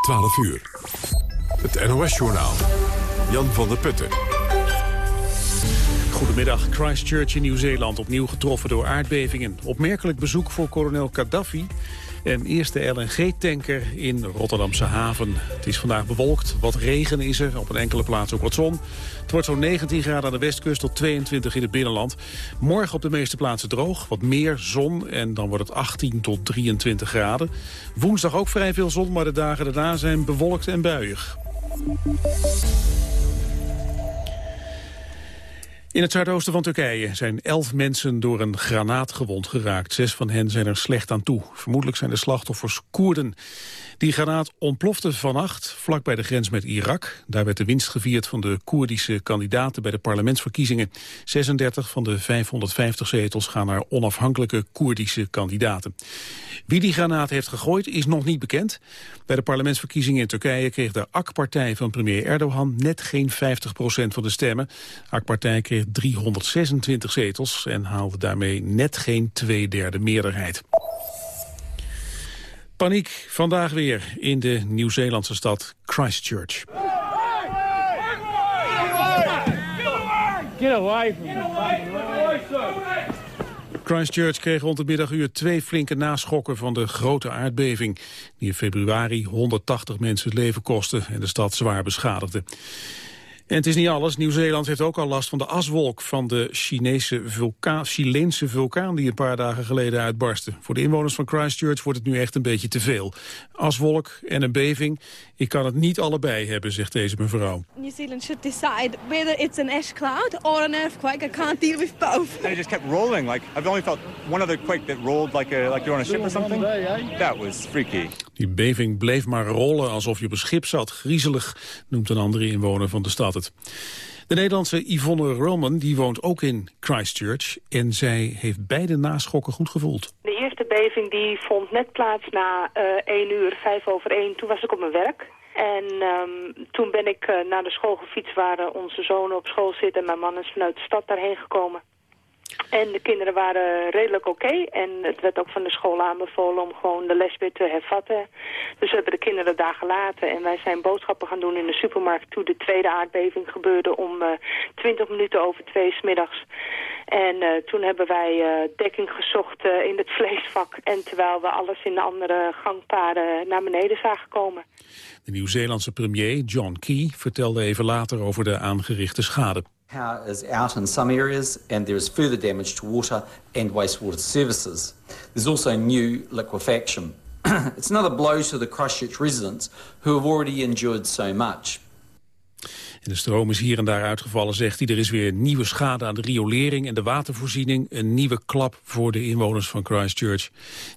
12 uur. Het NOS-journaal. Jan van der Putten. Goedemiddag. Christchurch in Nieuw-Zeeland opnieuw getroffen door aardbevingen. Opmerkelijk bezoek voor kolonel Gaddafi en eerste LNG-tanker in Rotterdamse haven. Het is vandaag bewolkt, wat regen is er, op een enkele plaats ook wat zon. Het wordt zo'n 19 graden aan de westkust tot 22 in het binnenland. Morgen op de meeste plaatsen droog, wat meer zon en dan wordt het 18 tot 23 graden. Woensdag ook vrij veel zon, maar de dagen daarna zijn bewolkt en buiig. In het zuidoosten van Turkije zijn elf mensen door een granaat gewond geraakt. Zes van hen zijn er slecht aan toe. Vermoedelijk zijn de slachtoffers Koerden. Die granaat ontplofte vannacht vlak bij de grens met Irak. Daar werd de winst gevierd van de Koerdische kandidaten bij de parlementsverkiezingen. 36 van de 550 zetels gaan naar onafhankelijke Koerdische kandidaten. Wie die granaat heeft gegooid is nog niet bekend. Bij de parlementsverkiezingen in Turkije kreeg de AK-partij van premier Erdogan net geen 50% van de stemmen. AK-partij kreeg 326 zetels en haalde daarmee net geen tweederde meerderheid. Paniek vandaag weer in de Nieuw-Zeelandse stad Christchurch. Christchurch kreeg rond het middaguur twee flinke naschokken van de grote aardbeving... die in februari 180 mensen het leven kostte en de stad zwaar beschadigde. En het is niet alles. Nieuw-Zeeland heeft ook al last van de aswolk van de Chinese vulkaan, Chileense vulkaan die een paar dagen geleden uitbarstte. Voor de inwoners van Christchurch wordt het nu echt een beetje te veel. Aswolk en een beving. Ik kan het niet allebei hebben, zegt deze mevrouw. New Zealand should decide whether it's an ash cloud or an earthquake. I can't deal with both. And it just kept rolling. Like I've only felt one other quake that rolled like a like you're on a ship or something. That was freaky. Die beving bleef maar rollen alsof je op een schip zat. Griezelig, noemt een andere inwoner van de stad het. De Nederlandse Yvonne Roman die woont ook in Christchurch... en zij heeft beide naschokken goed gevoeld. De eerste beving die vond net plaats na uh, eh, 1 uur, 5 over 1. Toen was ik op mijn werk. En um, toen ben ik uh, naar de school gefietst waar onze zoon op school zit... en mijn man is vanuit de stad daarheen gekomen. En de kinderen waren redelijk oké. En het werd ook van de school aanbevolen om gewoon de les weer te hervatten. Dus we hebben de kinderen daar gelaten. En wij zijn boodschappen gaan doen in de supermarkt... toen de tweede aardbeving gebeurde om uh, eh, 20 minuten over twee smiddags. En uh, toen hebben wij uh, dekking gezocht in het vleesvak. En terwijl we alles in de andere gangpaden naar beneden zagen komen. De Nieuw-Zeelandse premier John Key vertelde even later over de aangerichte schade. Power is out in some areas and there is further damage to water and wastewater services. There's also new liquefaction. it's another blow to the Christchurch residents who have already endured so much. En de stroom is hier en daar uitgevallen, zegt hij. Er is weer nieuwe schade aan de riolering en de watervoorziening. Een nieuwe klap voor de inwoners van Christchurch...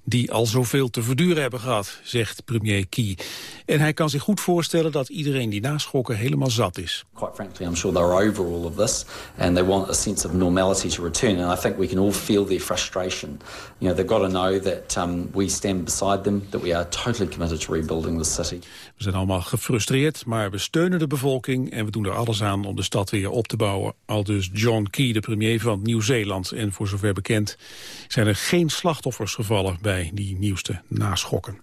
die al zoveel te verduren hebben gehad, zegt premier Key. En hij kan zich goed voorstellen dat iedereen die naschokken helemaal zat is. Quite frankly, I'm sure they're over all of this... and they want a sense of normality to return. And I think we can all feel their frustration. You know, they've got to know that um, we stand beside them... that we are totally committed to rebuilding the city. We zijn allemaal gefrustreerd, maar we steunen de bevolking... en we doen er alles aan om de stad weer op te bouwen. Al dus John Key, de premier van Nieuw-Zeeland. En voor zover bekend zijn er geen slachtoffers gevallen bij die nieuwste naschokken.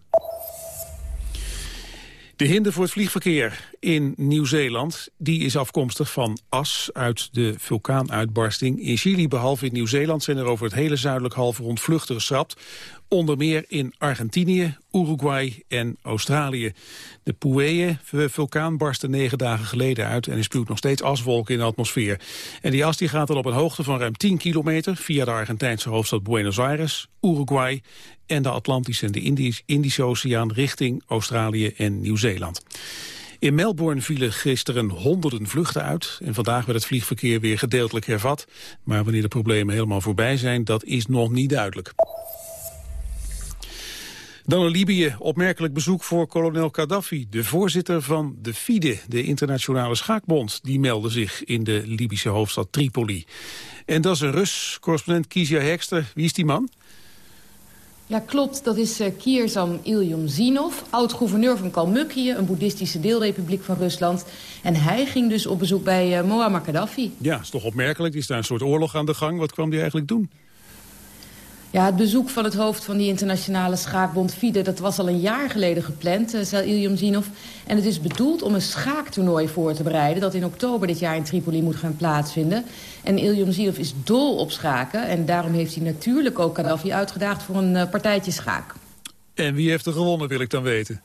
De hinder voor het vliegverkeer in Nieuw-Zeeland die is afkomstig van as uit de vulkaanuitbarsting. In Chili, behalve in Nieuw-Zeeland, zijn er over het hele zuidelijk halfrond vluchten geschrapt. Onder meer in Argentinië, Uruguay en Australië. De Pueye-vulkaan barstte negen dagen geleden uit... en er spuwt nog steeds aswolken in de atmosfeer. En die as die gaat dan op een hoogte van ruim 10 kilometer... via de Argentijnse hoofdstad Buenos Aires, Uruguay... en de Atlantische en de Indische Oceaan richting Australië en Nieuw-Zeeland. In Melbourne vielen gisteren honderden vluchten uit... en vandaag werd het vliegverkeer weer gedeeltelijk hervat. Maar wanneer de problemen helemaal voorbij zijn, dat is nog niet duidelijk. Dan naar Libië. Opmerkelijk bezoek voor kolonel Gaddafi. De voorzitter van de FIDE, de internationale schaakbond... die meldde zich in de Libische hoofdstad Tripoli. En dat is een Rus, correspondent Kizia Hekster. Wie is die man? Ja, klopt. Dat is uh, Kierzam Zinov, oud-gouverneur van Kalmykië... een boeddhistische deelrepubliek van Rusland. En hij ging dus op bezoek bij uh, Muammar Gaddafi. Ja, is toch opmerkelijk. Die is daar een soort oorlog aan de gang. Wat kwam hij eigenlijk doen? Ja, het bezoek van het hoofd van die internationale schaakbond FIDE... dat was al een jaar geleden gepland, uh, zei Iljum Zinov. En het is bedoeld om een schaaktoernooi voor te bereiden... dat in oktober dit jaar in Tripoli moet gaan plaatsvinden. En Iljum Zinov is dol op schaken. En daarom heeft hij natuurlijk ook Gaddafi uitgedaagd voor een uh, partijtje schaak. En wie heeft er gewonnen, wil ik dan weten?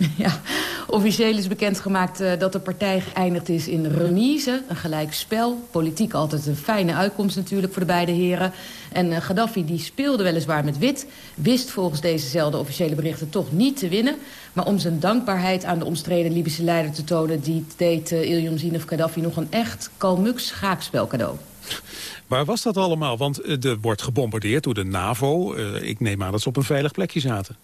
Ja, officieel is bekendgemaakt uh, dat de partij geëindigd is in remise. Een gelijk spel. Politiek altijd een fijne uitkomst natuurlijk voor de beide heren. En uh, Gaddafi die speelde weliswaar met wit. Wist volgens dezezelfde officiële berichten toch niet te winnen. Maar om zijn dankbaarheid aan de omstreden Libische leider te tonen... die deed uh, Ilyum Zinov Gaddafi nog een echt kalmux schaakspel cadeau. Waar was dat allemaal? Want er wordt gebombardeerd door de NAVO. ik neem aan dat ze op een veilig plekje zaten.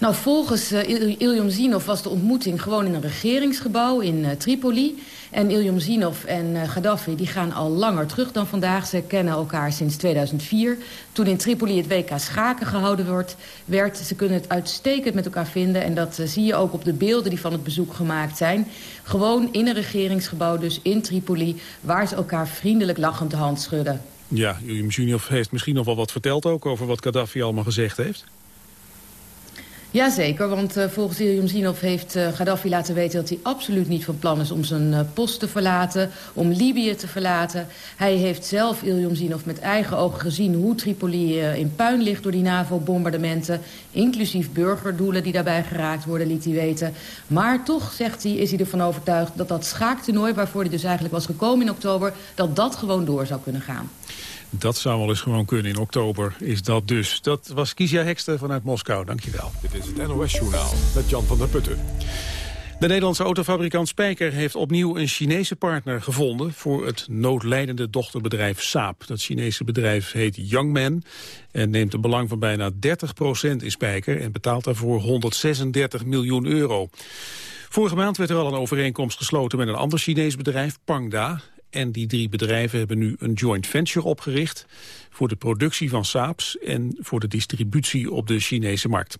Nou, volgens uh, Zinov was de ontmoeting gewoon in een regeringsgebouw in uh, Tripoli. En Ilyum Zinov en uh, Gaddafi die gaan al langer terug dan vandaag. Ze kennen elkaar sinds 2004. Toen in Tripoli het WK schaken gehouden wordt, werd. Ze kunnen het uitstekend met elkaar vinden. En dat zie je ook op de beelden die van het bezoek gemaakt zijn. Gewoon in een regeringsgebouw, dus in Tripoli... waar ze elkaar vriendelijk lachend de hand schudden. Ja, Ilyum Zinov heeft misschien nog wel wat verteld ook... over wat Gaddafi allemaal gezegd heeft. Jazeker, want uh, volgens Ilyum Zinov heeft uh, Gaddafi laten weten... dat hij absoluut niet van plan is om zijn uh, post te verlaten... om Libië te verlaten. Hij heeft zelf, Ilyum Zinov, met eigen ogen gezien... hoe Tripoli in puin ligt door die NAVO-bombardementen... inclusief burgerdoelen die daarbij geraakt worden, liet hij weten. Maar toch, zegt hij, is hij ervan overtuigd... dat dat schaaktoernooi, waarvoor hij dus eigenlijk was gekomen in oktober... dat dat gewoon door zou kunnen gaan. Dat zou wel eens gewoon kunnen. In oktober is dat dus. Dat was Kizia Hekster vanuit Moskou. Dankjewel. Dit is het NOS Journaal met Jan van der Putten. De Nederlandse autofabrikant Spijker heeft opnieuw een Chinese partner gevonden voor het noodlijdende dochterbedrijf Saab. Dat Chinese bedrijf heet Youngman en neemt een belang van bijna 30% in Spijker en betaalt daarvoor 136 miljoen euro. Vorige maand werd er al een overeenkomst gesloten met een ander Chinees bedrijf, Pangda. En die drie bedrijven hebben nu een joint venture opgericht... voor de productie van Saabs en voor de distributie op de Chinese markt.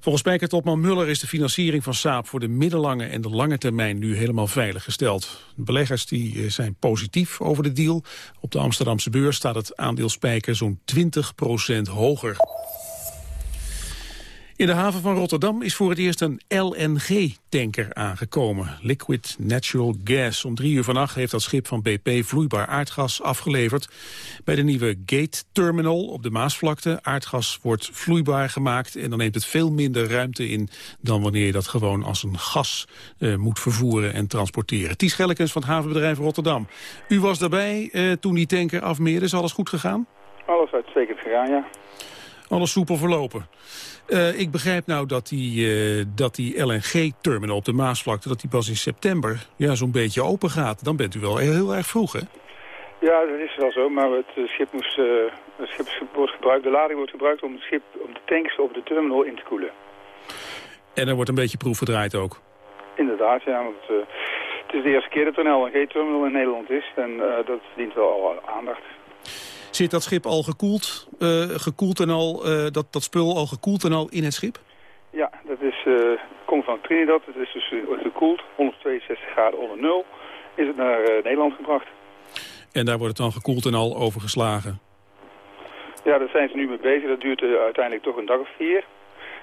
Volgens spijkertopman Muller is de financiering van Saab... voor de middellange en de lange termijn nu helemaal veilig gesteld. Beleggers die eh, zijn positief over de deal. Op de Amsterdamse beurs staat het aandeel Spijker zo'n 20% hoger. In de haven van Rotterdam is voor het eerst een LNG-tanker aangekomen. Liquid Natural Gas. Om drie uur vannacht heeft dat schip van BP vloeibaar aardgas afgeleverd. Bij de nieuwe Gate Terminal op de Maasvlakte. Aardgas wordt vloeibaar gemaakt en dan neemt het veel minder ruimte in... dan wanneer je dat gewoon als een gas uh, moet vervoeren en transporteren. Ties Schellekens van het havenbedrijf Rotterdam. U was daarbij uh, toen die tanker afmeerde. Is alles goed gegaan? Alles uitstekend gegaan, ja. Alles soepel verlopen. Uh, ik begrijp nou dat die, uh, dat die LNG-terminal op de Maasvlakte... dat die pas in september ja, zo'n beetje open gaat. Dan bent u wel heel, heel erg vroeg, hè? Ja, dat is wel zo. Maar het uh, schip, moest, het schip wordt gebruikt, de lading wordt gebruikt om, het schip, om de tanks op de terminal in te koelen. En er wordt een beetje proef gedraaid ook? Inderdaad, ja. Want, het is de eerste keer dat er een LNG-terminal in Nederland is. En dat verdient wel al aandacht. Zit dat schip al gekoeld, uh, gekoeld en al, uh, dat, dat spul al gekoeld en al in het schip? Ja, dat is, uh, komt van Trinidad. Het is dus gekoeld, 162 graden onder nul, is het naar Nederland gebracht. En daar wordt het dan gekoeld en al overgeslagen? Ja, daar zijn ze nu mee bezig. Dat duurt uiteindelijk toch een dag of vier.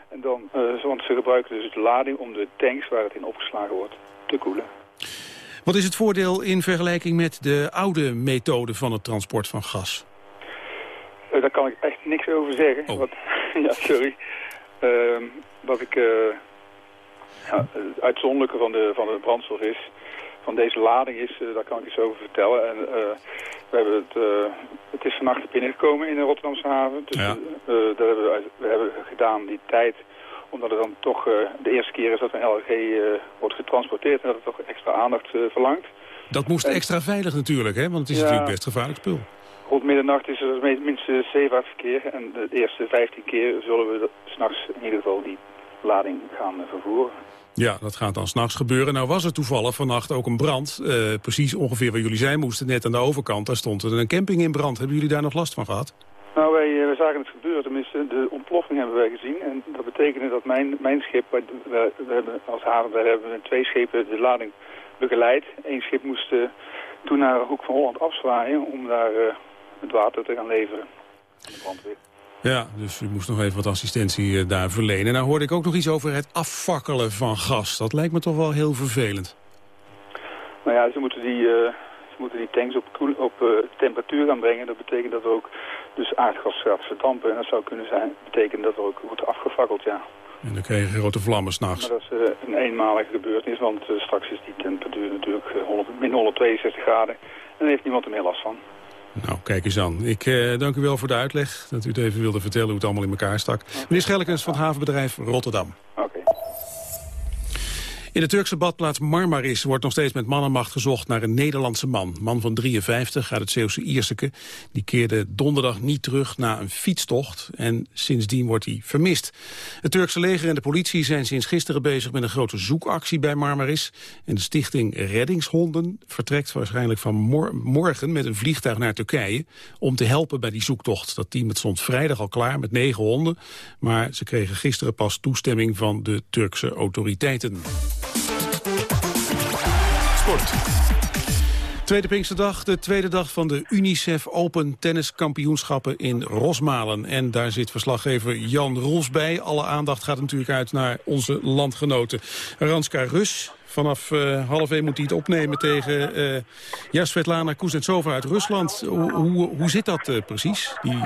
En dan, want ze gebruiken dus de lading om de tanks waar het in opgeslagen wordt te koelen. Wat is het voordeel in vergelijking met de oude methode van het transport van gas? Uh, daar kan ik echt niks over zeggen. Oh. Wat, ja, sorry. Uh, wat ik uh, ja, het uitzonderlijke van de, van de brandstof is, van deze lading is, daar kan ik iets over vertellen. En we hebben het, het is vannacht binnengekomen in de Rotterdamse haven. Dus ja. daar hebben we, we hebben gedaan die tijd omdat het dan toch de eerste keer is dat een LNG wordt getransporteerd en dat het toch extra aandacht verlangt. Dat moest extra veilig natuurlijk, hè? want het is ja, natuurlijk best gevaarlijk spul. Rond middernacht is er minstens zeevaartverkeer en de eerste 15 keer zullen we s'nachts in ieder geval die lading gaan vervoeren. Ja, dat gaat dan s'nachts gebeuren. Nou was er toevallig vannacht ook een brand, uh, precies ongeveer waar jullie zijn moesten, net aan de overkant. Daar stond er een camping in brand. Hebben jullie daar nog last van gehad? Nou, wij, wij zagen het gebeuren, tenminste de ontploffing hebben wij gezien. En dat betekende dat mijn, mijn schip, we, we hebben als haven, we hebben twee schepen de lading begeleid. Eén schip moest uh, toen naar de Hoek van Holland afzwaaien om daar uh, het water te gaan leveren. de brandweer. Ja, dus u moest nog even wat assistentie eh, daar verlenen. Nou hoorde ik ook nog iets over het afvakkelen van gas. Dat lijkt me toch wel heel vervelend. Nou ja, ze moeten die, uh, ze moeten die tanks op, op uh, temperatuur gaan brengen. Dat betekent dat er ook dus aardgas gaat verdampen. En dat zou kunnen zijn, betekenen dat er ook wordt afgefakkeld, ja. En dan krijg je grote vlammen s'nachts. Maar dat is uh, een eenmalige gebeurtenis, want straks is die temperatuur natuurlijk 100, min 162 graden. En dan heeft niemand er meer last van. Nou, kijk eens aan. Ik eh, dank u wel voor de uitleg. Dat u het even wilde vertellen hoe het allemaal in elkaar stak. Meneer Schellekens van havenbedrijf Rotterdam. Oké. In de Turkse badplaats Marmaris wordt nog steeds met mannenmacht gezocht naar een Nederlandse man. Man van 53 uit het Zeeuwse Ierseke. Die keerde donderdag niet terug na een fietstocht en sindsdien wordt hij vermist. Het Turkse leger en de politie zijn sinds gisteren bezig met een grote zoekactie bij Marmaris. En de stichting Reddingshonden vertrekt waarschijnlijk van morgen met een vliegtuig naar Turkije om te helpen bij die zoektocht. Dat team stond vrijdag al klaar met negen honden, maar ze kregen gisteren pas toestemming van de Turkse autoriteiten. Sport. Tweede Pinksterdag, de tweede dag van de UNICEF Open Tenniskampioenschappen in Rosmalen. En daar zit verslaggever Jan Roels bij. Alle aandacht gaat natuurlijk uit naar onze landgenoten. Ranska Rus, vanaf uh, half één moet hij het opnemen tegen uh, ja, Svetlana Kuznetsova uit Rusland. Hoe, hoe, hoe zit dat uh, precies? Die,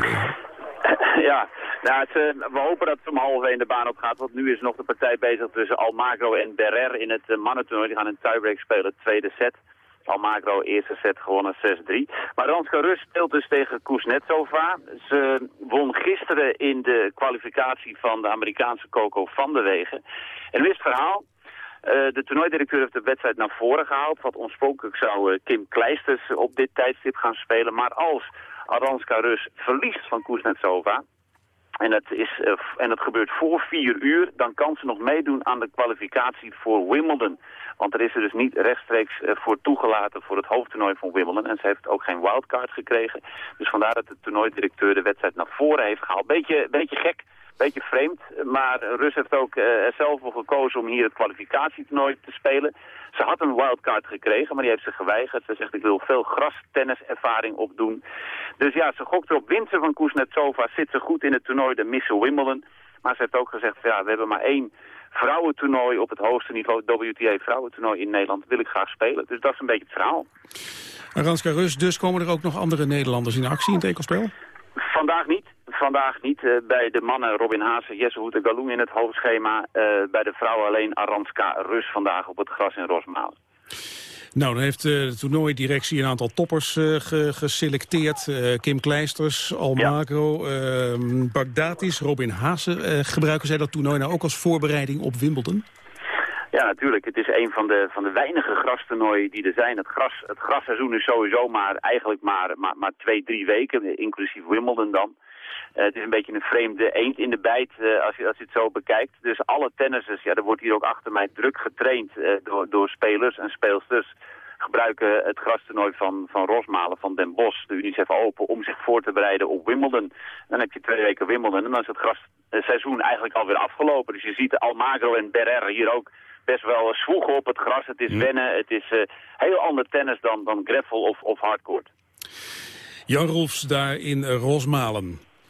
ja, nou, het, we hopen dat het om half één de baan op gaat. Want nu is nog de partij bezig tussen Almagro en Berrer in het uh, mannentoernooi. Die gaan een tiebreak spelen, tweede set. Almagro eerste set gewonnen 6-3. Maar Ranska Rus speelt dus tegen Kuznetsova. Ze won gisteren in de kwalificatie van de Amerikaanse Coco van de Wegen. En wist verhaal, uh, de toernooidirecteur heeft de wedstrijd naar voren gehaald. Wat oorspronkelijk zou Kim Kleisters op dit tijdstip gaan spelen. Maar als Aranska Rus verliest van Kuznetsova... En het, is, uh, en het gebeurt voor vier uur, dan kan ze nog meedoen aan de kwalificatie voor Wimbledon. Want er is er dus niet rechtstreeks uh, voor toegelaten voor het hoofdtoernooi van Wimbledon. En ze heeft ook geen wildcard gekregen. Dus vandaar dat de toernooidirecteur de wedstrijd naar voren heeft gehaald. Beetje, beetje gek, beetje vreemd. Maar Rus heeft ook uh, er zelf voor gekozen om hier het kwalificatietoernooi te spelen. Ze had een wildcard gekregen, maar die heeft ze geweigerd. Ze zegt, ik wil veel grastenniservaring opdoen. Dus ja, ze gokt erop. Wint ze van Kuznetsova, zit ze goed in het toernooi, de Miss Wimbledon. Maar ze heeft ook gezegd, ja, we hebben maar één vrouwentoernooi op het hoogste niveau, WTA vrouwentoernooi in Nederland, wil ik graag spelen. Dus dat is een beetje het verhaal. Aranska Rus, dus komen er ook nog andere Nederlanders in actie in het ekelspel? Vandaag niet. Vandaag niet. Uh, bij de mannen Robin Haase, Jesse Hoete Galoen in het hoofdschema. Uh, bij de vrouwen alleen Aranska Rus vandaag op het gras in Rosmalen. Nou, dan heeft de toernooidirectie een aantal toppers ge geselecteerd. Kim Kleisters, Almagro, ja. Bagdatis, Robin Haase. gebruiken zij dat toernooi nou ook als voorbereiding op Wimbledon? Ja, natuurlijk. Het is een van de, van de weinige grastoernooien die er zijn. Het, gras, het grasseizoen is sowieso maar eigenlijk maar, maar, maar twee, drie weken, inclusief Wimbledon dan. Uh, het is een beetje een vreemde eend in de bijt uh, als, je, als je het zo bekijkt. Dus alle tennissers, ja, er wordt hier ook achter mij druk getraind uh, door, door spelers en speelsters gebruiken het grastoernooi van, van Rosmalen, van Den Bosch, de UNICEF Open, om zich voor te bereiden op Wimbledon. Dan heb je twee weken Wimbledon en dan is het grasseizoen eigenlijk alweer afgelopen. Dus je ziet Almagro en Berrer hier ook best wel zwoegen op het gras. Het is wennen, het is uh, heel ander tennis dan, dan gravel of, of hardcourt. Jan Rolfs daar in Rosmalen.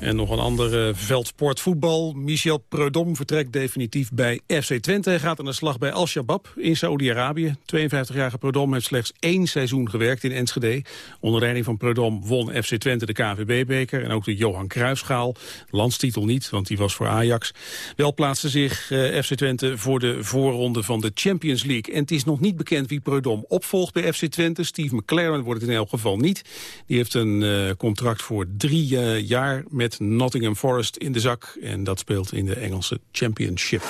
En nog een andere veldsport voetbal. Michel Preudom vertrekt definitief bij FC Twente. Hij gaat aan de slag bij Al-Shabaab in Saoedi-Arabië. 52-jarige Preudom heeft slechts één seizoen gewerkt in Enschede. Onder leiding van Preudom won FC Twente de KVB-beker... en ook de Johan Cruijffschaal. Landstitel niet, want die was voor Ajax. Wel plaatste zich uh, FC Twente voor de voorronde van de Champions League. En het is nog niet bekend wie Preudom opvolgt bij FC Twente. Steve McLaren wordt het in elk geval niet. Die heeft een uh, contract voor drie jaar met Nottingham Forest in de zak. En dat speelt in de Engelse Championship.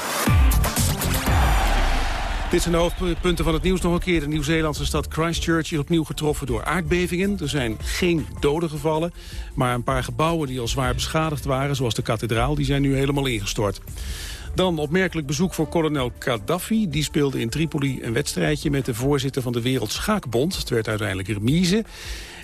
Dit zijn de hoofdpunten van het nieuws nog een keer. De Nieuw-Zeelandse stad Christchurch is opnieuw getroffen door aardbevingen. Er zijn geen doden gevallen, maar een paar gebouwen die al zwaar beschadigd waren... zoals de kathedraal, die zijn nu helemaal ingestort. Dan opmerkelijk bezoek voor kolonel Gaddafi. Die speelde in Tripoli een wedstrijdje met de voorzitter van de Wereldschaakbond. Het werd uiteindelijk remise.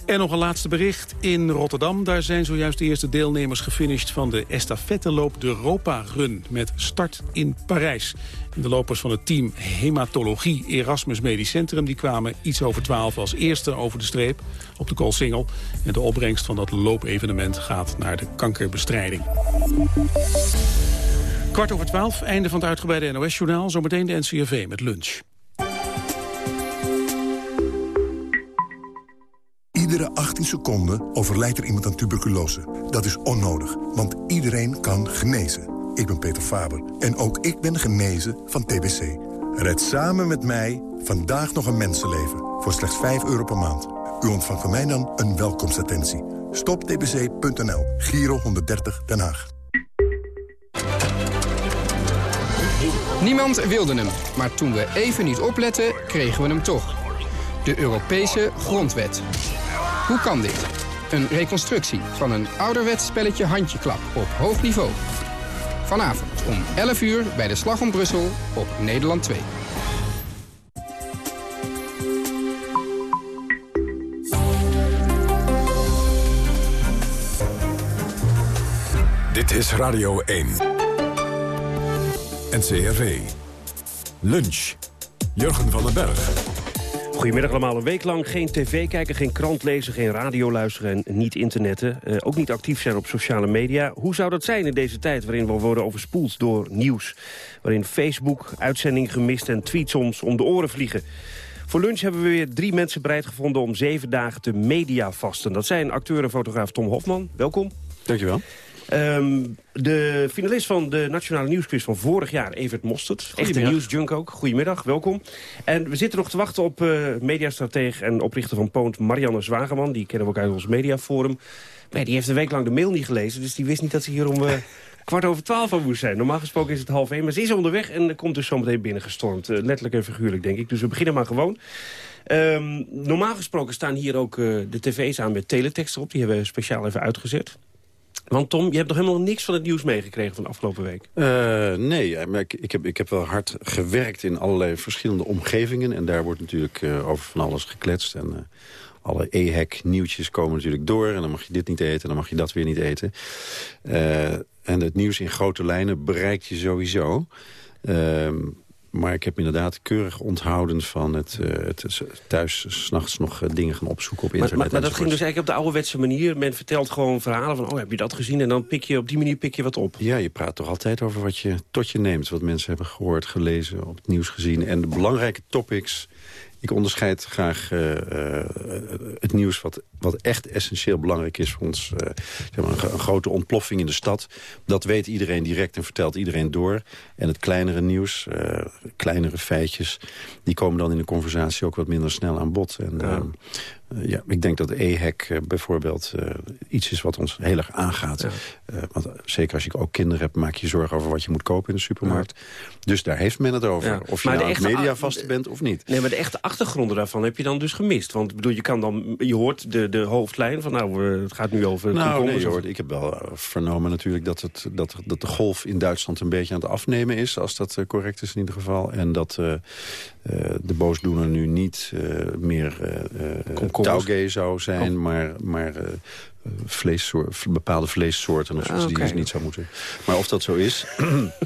En nog een laatste bericht in Rotterdam. Daar zijn zojuist de eerste deelnemers gefinished van de estafetteloop de Europa Run. Met start in Parijs. de lopers van het team Hematologie Erasmus Medisch Centrum... die kwamen iets over twaalf als eerste over de streep op de Koolsingel. En de opbrengst van dat loopevenement gaat naar de kankerbestrijding. Kwart over twaalf, einde van het uitgebreide NOS-journaal. Zometeen de NCRV met lunch. Iedere 18 seconden overlijdt er iemand aan tuberculose. Dat is onnodig, want iedereen kan genezen. Ik ben Peter Faber en ook ik ben genezen van TBC. Red samen met mij vandaag nog een mensenleven voor slechts 5 euro per maand. U ontvangt van mij dan een welkomstattentie. Stoptbc.nl, Giro 130 Den Haag. Niemand wilde hem, maar toen we even niet opletten, kregen we hem toch. De Europese Grondwet. Hoe kan dit? Een reconstructie van een ouderwets spelletje handjeklap op hoog niveau. Vanavond om 11 uur bij de Slag om Brussel op Nederland 2. Dit is Radio 1. NCRV. Lunch. Jurgen van den Berg. Goedemiddag allemaal. Een week lang geen tv kijken, geen krant lezen, geen radio luisteren en niet internetten. Uh, ook niet actief zijn op sociale media. Hoe zou dat zijn in deze tijd waarin we worden overspoeld door nieuws? Waarin Facebook, uitzending gemist en tweets soms om de oren vliegen. Voor lunch hebben we weer drie mensen bereid gevonden om zeven dagen te mediavasten. Dat zijn acteur en fotograaf Tom Hofman. Welkom. Dankjewel. Um, de finalist van de Nationale Nieuwsquiz van vorig jaar, Evert Mostert. Echte nieuwsjunk ook. Goedemiddag, welkom. En we zitten nog te wachten op uh, mediastratege en oprichter van Poont, Marianne Zwageman. Die kennen we ook uit ons mediaforum. Nee, die heeft een week lang de mail niet gelezen, dus die wist niet dat ze hier om... Uh, kwart over twaalf al moest zijn. Normaal gesproken is het half één, maar ze is onderweg en komt dus zometeen binnengestormd. Uh, letterlijk en figuurlijk, denk ik. Dus we beginnen maar gewoon. Um, normaal gesproken staan hier ook uh, de tv's aan met teletext erop. Die hebben we speciaal even uitgezet. Want Tom, je hebt nog helemaal niks van het nieuws meegekregen van de afgelopen week. Uh, nee, maar ik, ik, heb, ik heb wel hard gewerkt in allerlei verschillende omgevingen. En daar wordt natuurlijk uh, over van alles gekletst. En uh, alle e-hack nieuwtjes komen natuurlijk door. En dan mag je dit niet eten, en dan mag je dat weer niet eten. en het nieuws in grote lijnen bereikt je sowieso. Ehm, maar ik heb inderdaad keurig onthouden van het, uh, het thuis s'nachts nog uh, dingen gaan opzoeken op internet. Maar, maar, maar dat ging dus eigenlijk op de ouderwetse manier. Men vertelt gewoon verhalen van, oh heb je dat gezien? En dan pik je op die manier pik je wat op. Ja, je praat toch altijd over wat je tot je neemt. Wat mensen hebben gehoord, gelezen, op het nieuws gezien. En de belangrijke topics ik onderscheid graag uh, uh, het nieuws wat, wat echt essentieel belangrijk is voor ons. Uh, zeg maar een, een, grote ontploffing in de stad. Dat weet iedereen direct en vertelt iedereen door. En het kleinere nieuws, kleinere feitjes... die komen dan in de conversatie ook wat minder snel aan bod. En, ja. Uh, ja, ik denk dat e-hack uh, bijvoorbeeld uh, iets is wat ons heel erg aangaat. Ja. want zeker als je ook kinderen hebt, maak je zorgen over wat je moet kopen in de supermarkt. Ja. Dus daar heeft men het over. Of je maar nou media vast bent of niet. Nee, maar de echte achtergronden daarvan heb je dan dus gemist. Want bedoel, je, kan dan, je hoort de, de hoofdlijn van nou, het gaat nu over... Nou, nee, je hoort, ik heb wel vernomen natuurlijk dat, het, dat, dat de golf in Duitsland een beetje aan het afnemen is. Als dat correct is in ieder geval. En dat de boosdoener nu niet meer touwgay zou zijn, maar, maar uh, vleessoort, bepaalde vleessoorten of die dus niet zou moeten. Maar of dat zo is,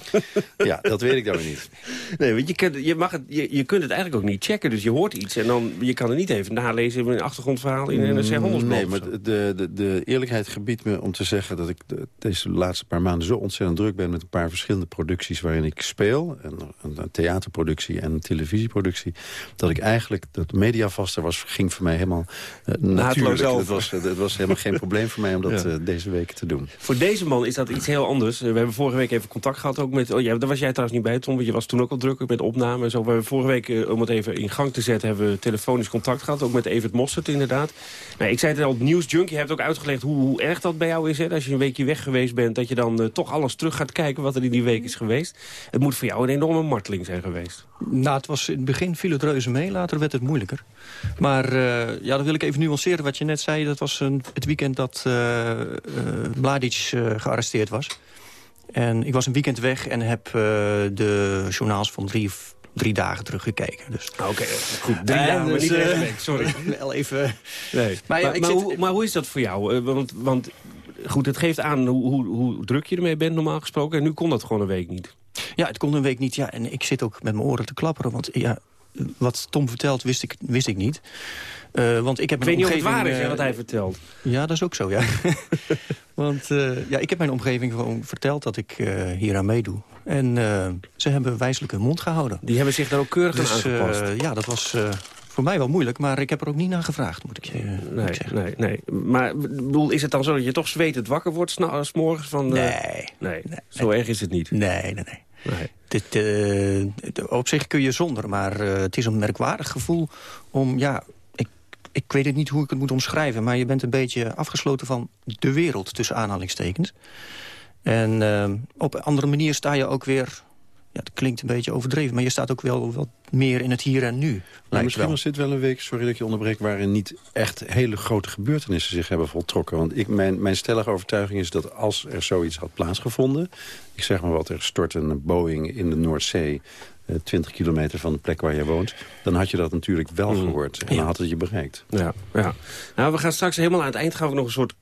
ja, dat weet ik dan weer niet. Nee, want je, kunt, je, mag het, je, je kunt het eigenlijk ook niet checken. Dus je hoort iets en dan je kan het niet even nalezen in een achtergrondverhaal in een Handelsblad. Nee, maar de, de, de eerlijkheid gebiedt me om te zeggen dat ik de, deze laatste paar maanden zo ontzettend druk ben met een paar verschillende producties waarin ik speel. Een, een theaterproductie en een televisieproductie. Dat ik eigenlijk, dat mediavaster was, ging voor mij helemaal uh, natuurlijk. Het was, het was helemaal geen probleem probleem voor mij om dat ja. uh, deze week te doen. Voor deze man is dat iets heel anders. Uh, we hebben vorige week even contact gehad ook met... Oh ja, daar was jij trouwens niet bij, Tom, want je was toen ook al druk met opname en zo. We hebben vorige week, uh, om het even in gang te zetten... hebben we telefonisch contact gehad, ook met Evert Mossert inderdaad. Nou, ik zei het al, nieuwsjunk, je hebt ook uitgelegd hoe, hoe, erg dat bij jou is. Hè? Als je een weekje weg geweest bent, dat je dan toch alles terug gaat kijken... wat er in die week is geweest. Het moet voor jou een enorme marteling zijn geweest. Nou, het was in het begin viel het reuze mee, later werd het moeilijker. Maar ja, dan wil ik even nuanceren wat je net zei. Dat was een, het weekend dat uh, uh, Mladic gearresteerd was. En ik was een weekend weg en heb de journaals van drie, drie dagen teruggekeken. Dus. Oké, okay, goed. Drie dagen, dus, niet sorry. Wel even... Nee. Maar, maar, maar, hoe, maar, hoe, is dat voor jou? Want, want goed, het geeft aan hoe, hoe, hoe druk je ermee bent normaal gesproken. En nu kon dat gewoon een week niet. Ja, het kon een week niet. Ja, en ik zit ook met mijn oren te klapperen. Want ja, wat Tom vertelt wist ik, wist ik niet. Uh, want ik heb ik weet niet of het waar is uh, wat hij vertelt. Ja, dat is ook zo, ja. want uh, ja, ik heb mijn omgeving gewoon verteld dat ik hier aan meedoe. En ze hebben wijselijk hun mond gehouden. Die hebben zich daar ook keurig dus, aan aangepast. ja, dat was voor mij wel moeilijk, maar ik heb er ook niet naar gevraagd, moet ik, uh, nee, ik zeggen. Nee, nee. Maar bedoel, is het dan zo dat je toch zwetend wakker wordt s morgens? Van, nee, nee. nee. Zo erg is het niet? Nee, nee, nee. Dit, uh, op zich kun je zonder, maar uh, het is een merkwaardig gevoel om... ja, ik, ik weet het niet hoe ik het moet omschrijven... maar je bent een beetje afgesloten van de wereld, tussen aanhalingstekens. En uh, op een andere manier sta je ook weer ja, het klinkt een beetje overdreven, maar je staat ook wel meer in het hier en nu. Maar misschien wel. was dit wel een week, sorry dat ik je onderbreek... waarin niet echt hele grote gebeurtenissen zich hebben voltrokken. Want ik, mijn, mijn stellige overtuiging is dat als er zoiets had plaatsgevonden... ik zeg maar wat, er stort een Boeing in de Noordzee... 20 eh, kilometer van de plek waar jij woont... dan had je dat natuurlijk wel mm. gehoord. En dan had het je bereikt. Ja, ja. Nou, we gaan straks helemaal aan het eind gaan we nog een soort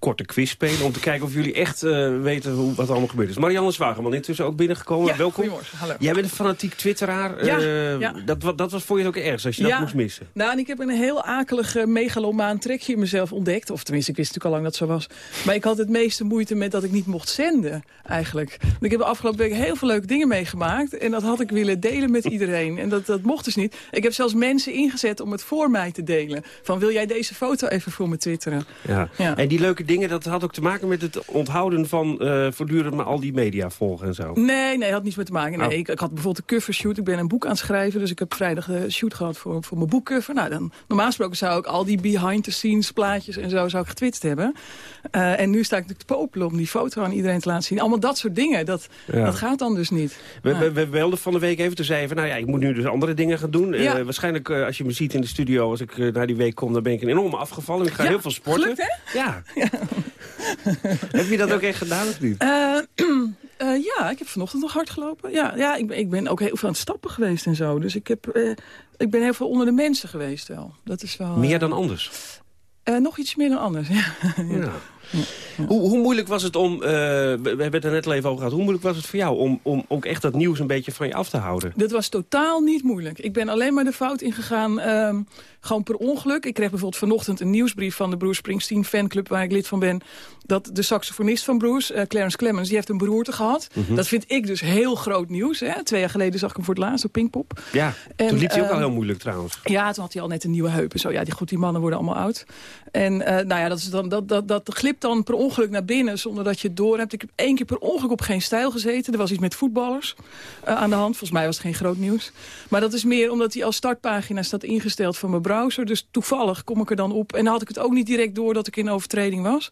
korte quiz spelen... om te kijken of jullie echt uh, weten hoe, wat er allemaal gebeurd is. Marianne Zwageman, intussen ook binnengekomen. Ja, Welkom. Goedemorgen, hallo. Jij bent een fanatiek twitteraar. Ja, uh, ja. Dat, dat was voor je ook erg, als je dat moest missen. Nou, en ik heb een heel akelige megalomaan trekje in mezelf ontdekt. Of tenminste, ik wist natuurlijk al lang dat zo was. Maar ik had het meeste moeite met dat ik niet mocht zenden, eigenlijk. Want ik heb de afgelopen week heel veel leuke dingen meegemaakt. En dat had ik willen delen met iedereen. En dat, dat mocht dus niet. Ik heb zelfs mensen ingezet om het voor mij te delen. Van, wil jij deze foto even voor me twitteren? Ja. ja. En die leuke dingen, dat had ook te maken met het onthouden van uh, voortdurend maar al die media volgen en zo? Nee, nee, had niets mee te maken. Nee, oh. ik, ik, had bijvoorbeeld een covershoot. Ik ben een boek aan het schrijven, dus ik heb vrijdag een shoot gehad voor, voor mijn boekcover. Nou, dan, normaal gesproken zou ik al die behind-the-scenes plaatjes en zo zou ik getwitst hebben. Uh, en nu sta ik natuurlijk te popelen om die foto aan iedereen te laten zien. Allemaal dat soort dingen, dat, ja. dat gaat dan dus niet. We, we, we belden van de week even, toen zeiden van, nou ja, ik moet nu dus andere dingen gaan doen. Ja. Uh, waarschijnlijk, als je me ziet in de studio, als ik naar die week kom, dan ben ik een enorm afgevallen. Ik ga heel veel sporten. Gelukt, hè? Ja. Heb je dat ook echt gedaan of niet? Ja, ik heb vanochtend nog hard gelopen. Ja, ja ik, ben, ik ben ook heel veel aan het stappen geweest en zo. Dus ik, heb, ik ben heel veel onder de mensen geweest wel. Dat is wel Meer dan anders? Nog iets meer dan anders, ja. ja. Hoe, hoe, moeilijk was het om, uh, we hebben het er net al even over gehad... hoe moeilijk was het voor jou om, om ook echt dat nieuws een beetje van je af te houden? Dat was totaal niet moeilijk. Ik ben alleen maar de fout ingegaan, um, gewoon per ongeluk. Ik kreeg bijvoorbeeld vanochtend een nieuwsbrief van de Bruce Springsteen fanclub... waar ik lid van ben, dat de saxofonist van Bruce, uh, Clarence Clemens... die heeft een beroerte gehad. Mm -hmm. Dat vind ik dus heel groot nieuws. Hè? Twee jaar geleden zag ik hem voor het laatst op Pinkpop. Ja, en, toen liep hij ook uh, al heel moeilijk trouwens. Ja, toen had hij al net een nieuwe heup en zo. Ja, die, goed, die mannen worden allemaal oud. En uh, nou ja, dat, is dan, dat, dat, dat glipt dan per ongeluk naar binnen zonder dat je het door hebt. Ik heb één keer per ongeluk op geen stijl gezeten. Er was iets met voetballers uh, aan de hand. Volgens mij was het geen groot nieuws. Maar dat is meer omdat hij als startpagina staat ingesteld van mijn browser. Dus toevallig kom ik er dan op. En dan had ik het ook niet direct door dat ik in overtreding was.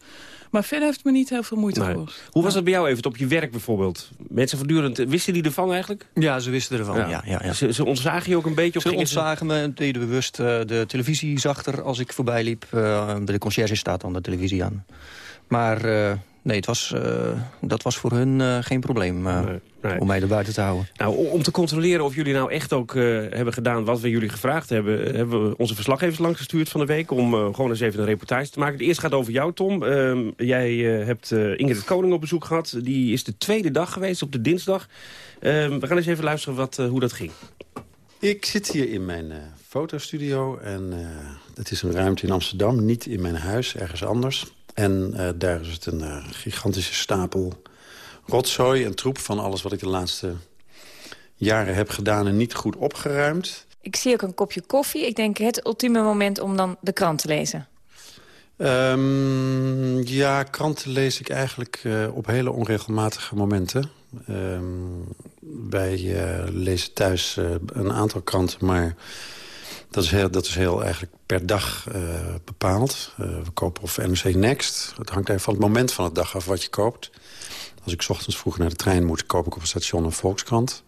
Maar verder heeft het me niet heel veel moeite nee. gekost. Hoe was dat bij jou even op je werk bijvoorbeeld? Mensen voortdurend, wisten die ervan eigenlijk? Ja, ze wisten ervan, ja. ja, ja, ja. Ze, ze ontzagen je ook een beetje? Ze ontzagen me, deden bewust. Uh, de televisie zachter als ik voorbij liep. Uh, de conciërge staat dan de televisie aan. Maar uh, nee, het was, uh, dat was voor hun uh, geen probleem nee, nee. om mij er buiten te houden. Nou, om te controleren of jullie nou echt ook hebben gedaan wat we jullie gevraagd hebben... hebben we onze verslaggevers langs gestuurd van de week om gewoon eens even een reportage te maken. De eerste gaat over jou, Tom. Ehm, jij hebt Ingrid Koning op bezoek gehad. Die is de tweede dag geweest, op de dinsdag. Ehm, we gaan eens even luisteren wat, hoe dat ging. Ik zit hier in mijn fotostudio en het is een ruimte in Amsterdam. Niet in mijn huis, ergens anders. En uh, daar is het een uh, gigantische stapel rotzooi en troep... van alles wat ik de laatste jaren heb gedaan en niet goed opgeruimd. Ik zie ook een kopje koffie. Ik denk het ultieme moment om dan de krant te lezen. Um, ja, kranten lees ik eigenlijk uh, op hele onregelmatige momenten. Um, wij lezen thuis een aantal kranten, maar dat is heel, dat is heel eigenlijk per dag uh, bepaald. Uh, we kopen of NRC Next. Het hangt even van het moment van de dag af wat je koopt. Als ik ochtends vroeg naar de trein moet, koop ik op het station een Volkskrant.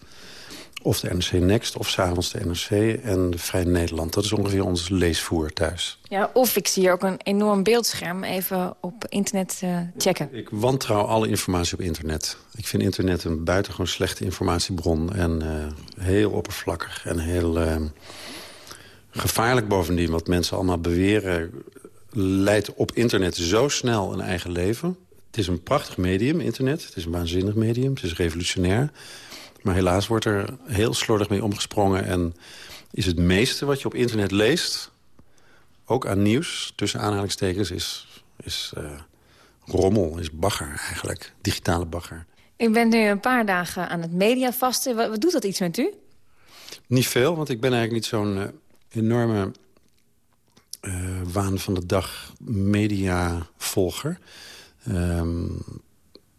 of de NRC Next, of s'avonds de NRC en de Vrij Nederland. Dat is ongeveer ons leesvoer thuis. Ja, of ik zie hier ook een enorm beeldscherm. Even op internet uh, checken. Ik wantrouw alle informatie op internet. Ik vind internet een buitengewoon slechte informatiebron. En uh, heel oppervlakkig en heel uh, gevaarlijk bovendien. Wat mensen allemaal beweren leidt op internet zo snel een eigen leven. Het is een prachtig medium, internet. Het is een waanzinnig medium. Het is revolutionair. Maar helaas wordt er heel slordig mee omgesprongen. En is het meeste wat je op internet leest... ook aan nieuws, tussen aanhalingstekens, is, is uh, rommel, is bagger eigenlijk. Digitale bagger. U bent nu een paar dagen aan het mediavasten. Wat, wat doet dat iets met u? Niet veel, want ik ben eigenlijk niet zo'n uh, enorme uh, waan van de dag mediavolger. Um,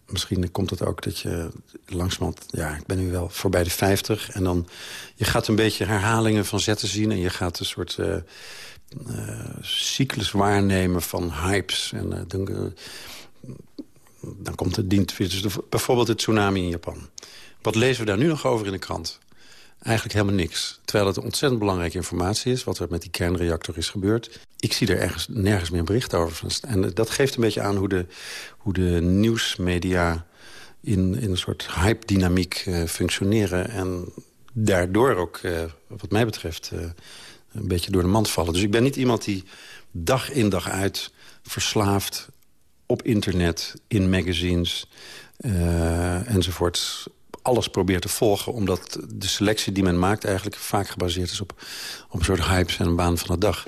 misschien komt het ook dat je langzamerhand... ja, ik ben nu wel voorbij de 50 en dan... je gaat een beetje herhalingen van zetten zien... en je gaat een soort uh, uh, cyclus waarnemen van hypes. En dan, dan komt het dient dus bijvoorbeeld het tsunami in Japan. Wat lezen we daar nu nog over in de krant? Eigenlijk helemaal niks. Terwijl het ontzettend belangrijke informatie is... wat er met die kernreactor is gebeurd. Ik zie er ergens, nergens meer bericht over. En dat geeft een beetje aan hoe de, hoe de nieuwsmedia... in, in een soort hype-dynamiek uh, functioneren. En daardoor ook, uh, wat mij betreft, een beetje door de mand vallen. Dus ik ben niet iemand die dag in dag uit verslaafd... op internet, in magazines enzovoort alles probeert te volgen... omdat de selectie die men maakt eigenlijk vaak gebaseerd is op, op een soort hypes en een baan van de dag.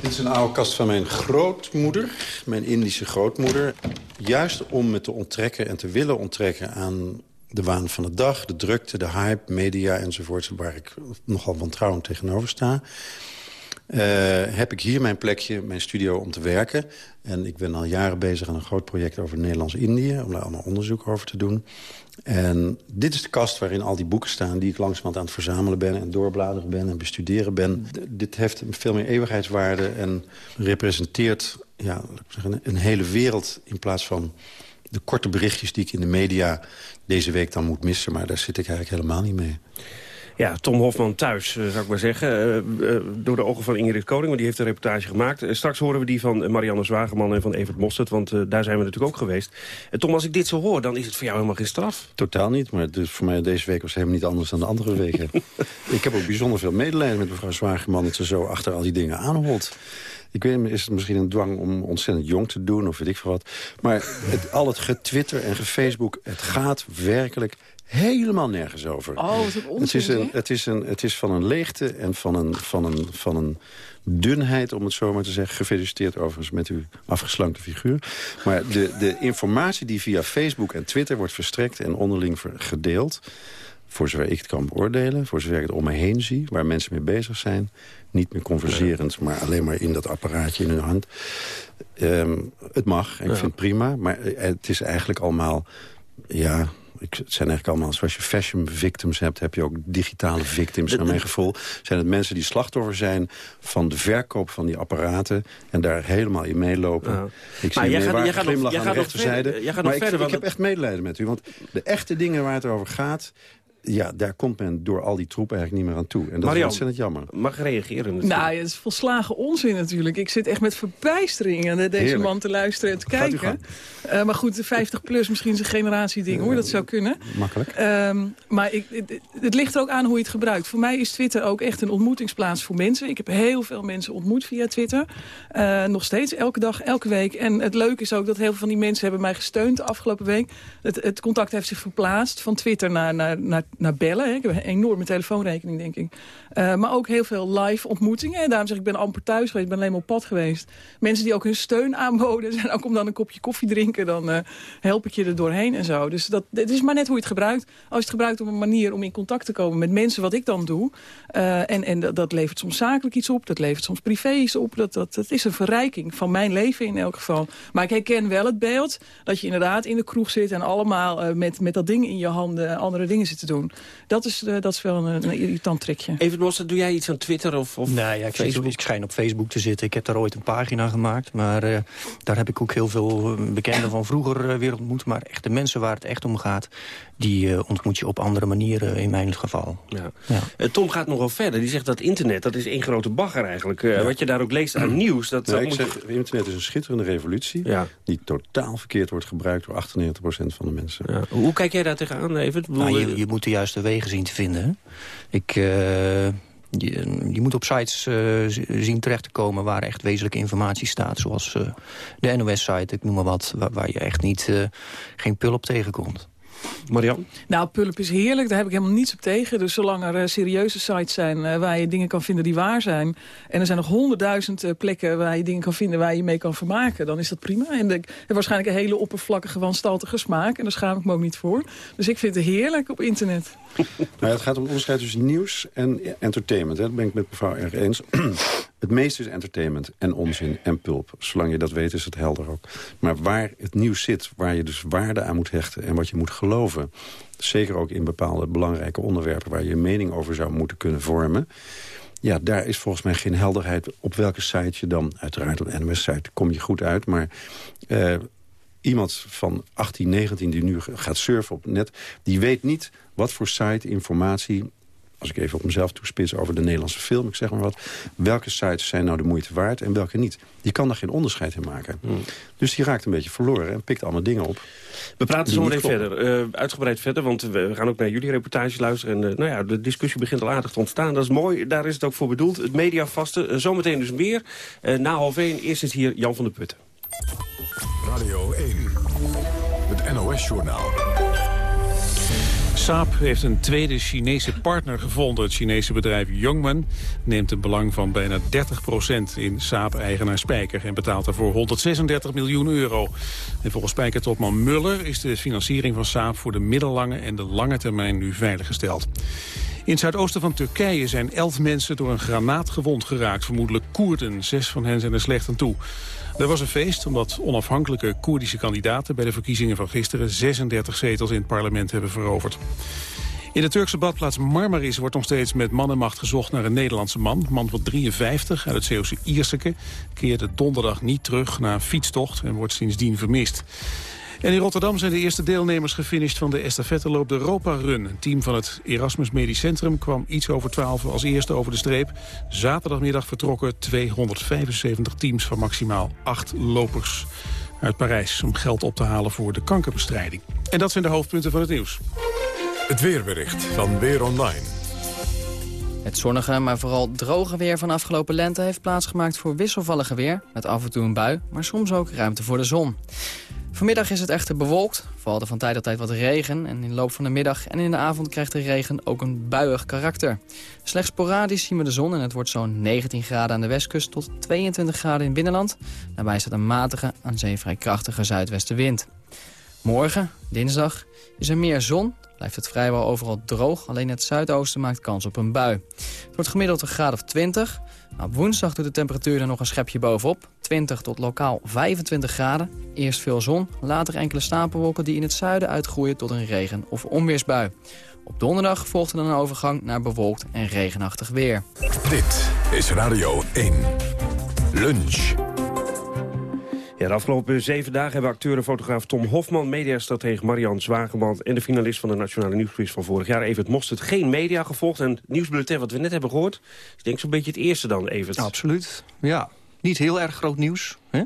Dit is een oude kast van mijn grootmoeder, mijn Indische grootmoeder. Juist om me te onttrekken en te willen onttrekken aan de waan van de dag... de drukte, de hype, media enzovoort... waar ik nogal wantrouwend tegenover sta... Uh, heb ik hier mijn plekje, mijn studio om te werken. En ik ben al jaren bezig aan een groot project over Nederlands-Indië... om daar allemaal onderzoek over te doen. En dit is de kast waarin al die boeken staan... die ik langzamerhand aan het verzamelen ben en doorbladeren ben en bestuderen ben. dit heeft veel meer eeuwigheidswaarde en representeert ja, een hele wereld... in plaats van de korte berichtjes die ik in de media deze week dan moet missen. Maar daar zit ik eigenlijk helemaal niet mee. Ja, Tom Hofman thuis, uh, zou ik maar zeggen. Uh, uh, door de ogen van Ingrid Koning, want die heeft een reportage gemaakt. straks horen we die van Marianne Zwageman en van Evert Mostert... want daar zijn we natuurlijk ook geweest. Tom, als ik dit zo hoor, dan is het voor jou helemaal geen straf. Totaal niet, maar dus voor mij deze week was helemaal niet anders dan de andere weken. ik heb ook bijzonder veel medelijden met mevrouw Zwageman... dat ze zo achter al die dingen aanholt. Ik weet niet, is het misschien een dwang om ontzettend jong te doen of weet ik veel wat. Maar het, al het getwitter en gefacebook, het gaat werkelijk helemaal nergens over. Oh, wat een onzin, het is, een, het, is een, het is van een leegte en van een, van, een, van een dunheid, om het zo maar te zeggen. Gefeliciteerd overigens met uw afgeslankte figuur. Maar de, de informatie die via Facebook en Twitter wordt verstrekt... en onderling gedeeld, voor zover ik het kan beoordelen... voor zover ik het om me heen zie, waar mensen mee bezig zijn... niet meer converserend, maar alleen maar in dat apparaatje in hun hand. Um, het mag, en ik vind het prima, maar het is eigenlijk allemaal... ja, ik, het zijn eigenlijk allemaal, zoals je fashion victims hebt... heb je ook digitale victims, naar mijn gevoel. Zijn het mensen die slachtoffer zijn van de verkoop van die apparaten... en daar helemaal in meelopen. Ja. Ik zie een gaat, gaat glimlach nog, aan de rechterzijde. Maar ik, verder, ik heb echt medelijden met u, want de echte dingen waar het over gaat ja, daar komt men door al die troepen eigenlijk niet meer aan toe. En dat Marian, is ontzettend jammer. Mag reageren natuurlijk. Nou, het is volslagen onzin natuurlijk. Ik zit echt met verbijstering naar deze Heerlijk. man te luisteren en te kijken. Uh, maar goed, de 50 plus, misschien is een generatieding hoor, dat zou kunnen. Makkelijk. Um, maar ik, het, het, ligt er ook aan hoe je het gebruikt. Voor mij is Twitter ook echt een ontmoetingsplaats voor mensen. Ik heb heel veel mensen ontmoet via Twitter. Uh, nog steeds, elke dag, elke week. En het leuke is ook dat heel veel van die mensen hebben mij gesteund de afgelopen week. Het, het contact heeft zich verplaatst van Twitter naar, naar, naar naar bellen. Hè. Ik heb een enorme telefoonrekening, denk ik. Uh, maar ook heel veel live ontmoetingen. En daarom zeg ik, ik ben amper thuis geweest, ik ben alleen maar op pad geweest. Mensen die ook hun steun aanboden. Zijn ook om dan een kopje koffie drinken, dan uh, help ik je er doorheen en zo. Dus dat, het is maar net hoe je het gebruikt. Als je het gebruikt op een manier om in contact te komen met mensen, wat ik dan doe. Uh, en en dat, dat, levert soms zakelijk iets op, dat levert soms privé iets op. Dat, dat, dat is een verrijking van mijn leven in elk geval. Maar ik herken wel het beeld dat je inderdaad in de kroeg zit... en allemaal met, met dat ding in je handen andere dingen zit te doen. Doen. Dat is, uh, dat is wel een, een irritant trekje. Even los, doe jij iets aan Twitter of, of nee, ja, ik, Facebook? ik schijn op Facebook te zitten. Ik heb daar ooit een pagina gemaakt. Maar uh, daar heb ik ook heel veel bekenden van vroeger weer ontmoet. Maar echt de mensen waar het echt om gaat... die ontmoet je op andere manieren in mijn geval. Ja. ja. Tom gaat nog wel verder. Die zegt dat internet, dat is één grote bagger eigenlijk. Ja. Wat je daar ook leest aan nieuws. Dat, nee, ik zeg, internet is een schitterende revolutie... die totaal verkeerd wordt gebruikt door 98% van de mensen. Ja. Hoe kijk jij daar tegenaan, even? Nou, je, je, moet de juiste wegen zien te vinden. Ik... Uh, je, moet op sites uh, zien terecht te komen waar echt wezenlijke informatie staat. Zoals uh, de NOS-site, ik noem maar wat, waar, waar je echt niet, geen pul op tegenkomt. Marian? Nou, Pulp is heerlijk. Daar heb ik helemaal niets op tegen. Dus zolang er uh, serieuze sites zijn uh, waar je dingen kan vinden die waar zijn... en er zijn nog honderdduizend uh, plekken waar je dingen kan vinden waar je mee kan vermaken... dan is dat prima. En ik heb waarschijnlijk een hele oppervlakkige, wanstaltige smaak... en daar schaam ik me ook niet voor. Dus ik vind het heerlijk op internet. Nou, het gaat om het onderscheid tussen nieuws en entertainment. Hè. Dat ben ik met mevrouw erg eens. Het meeste is entertainment en onzin en pulp. Zolang je dat weet is het helder ook. Maar waar het nieuws zit, waar je dus waarde aan moet hechten... en wat je moet geloven... zeker ook in bepaalde belangrijke onderwerpen... waar je een mening over zou moeten kunnen vormen... Ja, daar is volgens mij geen helderheid op welke site je dan... uiteraard op de NOS-site kom je goed uit, maar... Uh, iemand van 18, 19 die nu gaat surfen op net... die weet niet wat voor site, informatie als ik even op mezelf toespits over de Nederlandse film, ik zeg maar wat. Welke sites zijn nou de moeite waard en welke niet? Je kan daar geen onderscheid in maken. Hmm. Dus die raakt een beetje verloren en pikt allemaal dingen op. We praten zo meteen verder, uh, uitgebreid verder, want we gaan ook naar jullie reportages luisteren. En uh, nou ja, de discussie begint al aardig te ontstaan. Dat is mooi, daar is het ook voor bedoeld. Het mediavaste, uh, zometeen dus meer. na half 1, eerst is hier Jan van der Putten. Radio 1, het NOS-journaal. Saab heeft een tweede Chinese partner gevonden. Het Chinese bedrijf Yongman neemt een belang van bijna 30% in Saab-eigenaar Spijker... en betaalt daarvoor 136 miljoen euro. En volgens Spijker-topman Muller is de financiering van Saab... voor de middellange en de lange termijn nu veiliggesteld. In het zuidoosten van Turkije zijn elf mensen door een granaat gewond geraakt. Vermoedelijk Koerden. Zes van hen zijn er slecht aan toe. Er was een feest omdat onafhankelijke Koerdische kandidaten... bij de verkiezingen van gisteren 36 zetels in het parlement hebben veroverd. In de Turkse badplaats Marmaris wordt nog steeds met man en macht gezocht naar een Nederlandse man. man van 53 uit het Zeeuwse Ierseke keerde donderdag niet terug na een fietstocht en wordt sindsdien vermist. En in Rotterdam zijn de eerste deelnemers gefinished van de estafetteloop de Europa Run. Een team van het Erasmus Medisch Centrum kwam iets over 12 als eerste over de streep. Zaterdagmiddag vertrokken 275 teams van maximaal 8 lopers uit Parijs... om geld op te halen voor de kankerbestrijding. En dat zijn de hoofdpunten van het nieuws. Het weerbericht van Weer Online. Het zonnige, maar vooral droge weer van afgelopen lente... heeft plaatsgemaakt voor wisselvallige weer, met af en toe een bui... maar soms ook ruimte voor de zon. Vanmiddag is het echter bewolkt. Valt er van tijd tot tijd wat regen. En in de loop van de middag en in de avond krijgt de regen ook een buiig karakter. Slechts sporadisch zien we de zon en het wordt zo'n 19 graden aan de westkust tot 22 graden in het binnenland. Daarbij staat een matige, aan zee vrij krachtige zuidwestenwind. Morgen, dinsdag, is er meer zon. Blijft het vrijwel overal droog, alleen het zuidoosten maakt kans op een bui. Het wordt gemiddeld een graad of 20. Nou, op woensdag doet de temperatuur er nog een schepje bovenop. 20 tot lokaal 25 graden. Eerst veel zon, later enkele stapelwolken die in het zuiden uitgroeien tot een regen- of onweersbui. Op donderdag volgt er een overgang naar bewolkt en regenachtig weer. Dit is Radio 1. Lunch. Ja, de afgelopen zeven dagen hebben acteur en fotograaf Tom Hofman... mediastratege Marian Zwageman en de finalist van de Nationale Nieuwsquiz van vorig jaar... Evert Mostert, geen media gevolgd. En het nieuwsbulletin wat we net hebben gehoord... is denk ik zo'n beetje het eerste dan, Evert. Absoluut, ja. Niet heel erg groot nieuws. Hè?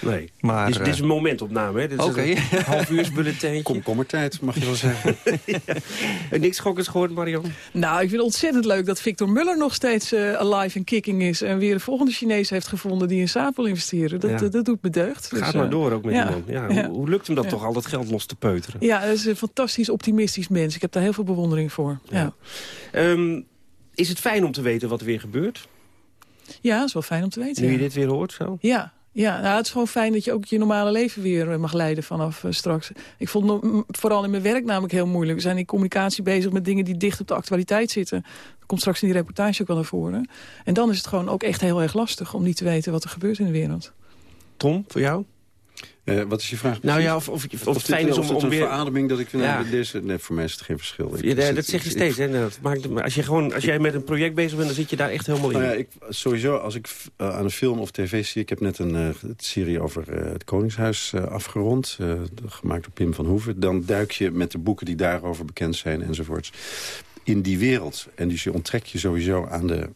Nee, maar, dit, is, dit is een eh, momentopname. Hè? Oké. Okay. half uur bulletin. Komkommertijd, mag je wel zeggen. ja. Niks schokkends gehoord, Marion? Nou, ik vind het ontzettend leuk dat Victor Muller nog steeds uh, alive en kicking is. En weer een volgende Chinees heeft gevonden die in saap wil investeren. Dat, ja. dat doet me deugd. Gaat dus, maar door ook met ja. die man. Ja, hoe, hoe, lukt hem dat toch al dat geld los te peuteren? Ja, dat is een fantastisch optimistisch mens. Ik heb daar heel veel bewondering voor. Ja. Um, is het fijn om te weten wat er weer gebeurt? Ja, dat is wel fijn om te weten. Nu je dit weer hoort zo? Ja, ja, nou, het is gewoon fijn dat je ook je normale leven weer eh, mag leiden vanaf uh, straks. Ik vond het vooral in mijn werk namelijk heel moeilijk. We zijn in communicatie bezig met dingen die dicht op de actualiteit zitten. Dat komt straks in die reportage ook wel naar voren. En dan is het gewoon ook echt heel erg lastig om niet te weten wat er gebeurt in de wereld. Tom, voor jou? Uh, wat is je vraag? Nou ja, of, of, of, of het fijn is om, om weer... een verademing dat ik vind, ja. deze, nee, voor mij is het geen verschil. Ik, ja, dat zeg je steeds, hè? Dat maakt, als, je gewoon, als jij met een project bezig bent, dan zit je daar echt helemaal in. Nou ja, ik, sowieso, als ik uh, aan een film of tv zie... Ik heb net een uh, serie over het Koningshuis afgerond, gemaakt door Pim van Hoeven. Dan duik je met de boeken die daarover bekend zijn enzovoorts in die wereld. En dus je onttrek je sowieso aan de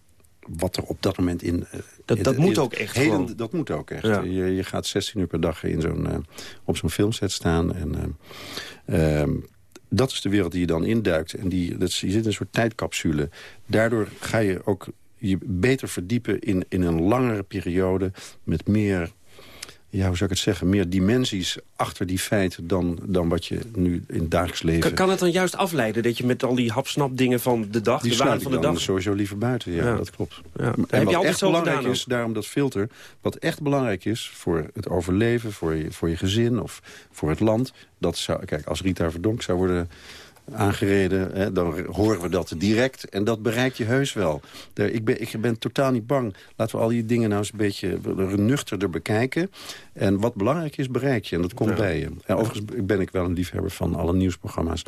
wat er op dat moment in... Dat, dat moet ook echt heden, Dat moet ook echt. Ja. Je, je gaat 16 uur per dag in zo'n uh, op zo'n filmset staan. En, uh, uh, dat is de wereld die je dan induikt. En die, dat, je zit in een soort tijdcapsule. Daardoor ga je ook je beter verdiepen in, in een langere periode... met meer ja, hoe zou ik het zeggen, meer dimensies achter die feiten... dan, dan wat je nu in het dagelijks leven... Kan, kan het dan juist afleiden dat je met al die hapsnap dingen van de dag... Die de van de dag... sowieso liever buiten, ja, Ja. dat klopt. Ja. En Heb je wat echt zo belangrijk is, daarom dat filter... wat echt belangrijk is voor het overleven, voor je, voor je gezin of voor het land... dat zou, kijk, als Rita Verdonk zou worden aangereden, hè, dan horen we dat direct. En dat bereik je heus wel. Ik, ben, ik ben totaal niet bang. Laten we al die dingen nou eens een beetje nuchterder bekijken. En wat belangrijk is, bereik je. En dat komt Ja. bij je. En overigens ben ik wel een liefhebber van alle nieuwsprogramma's.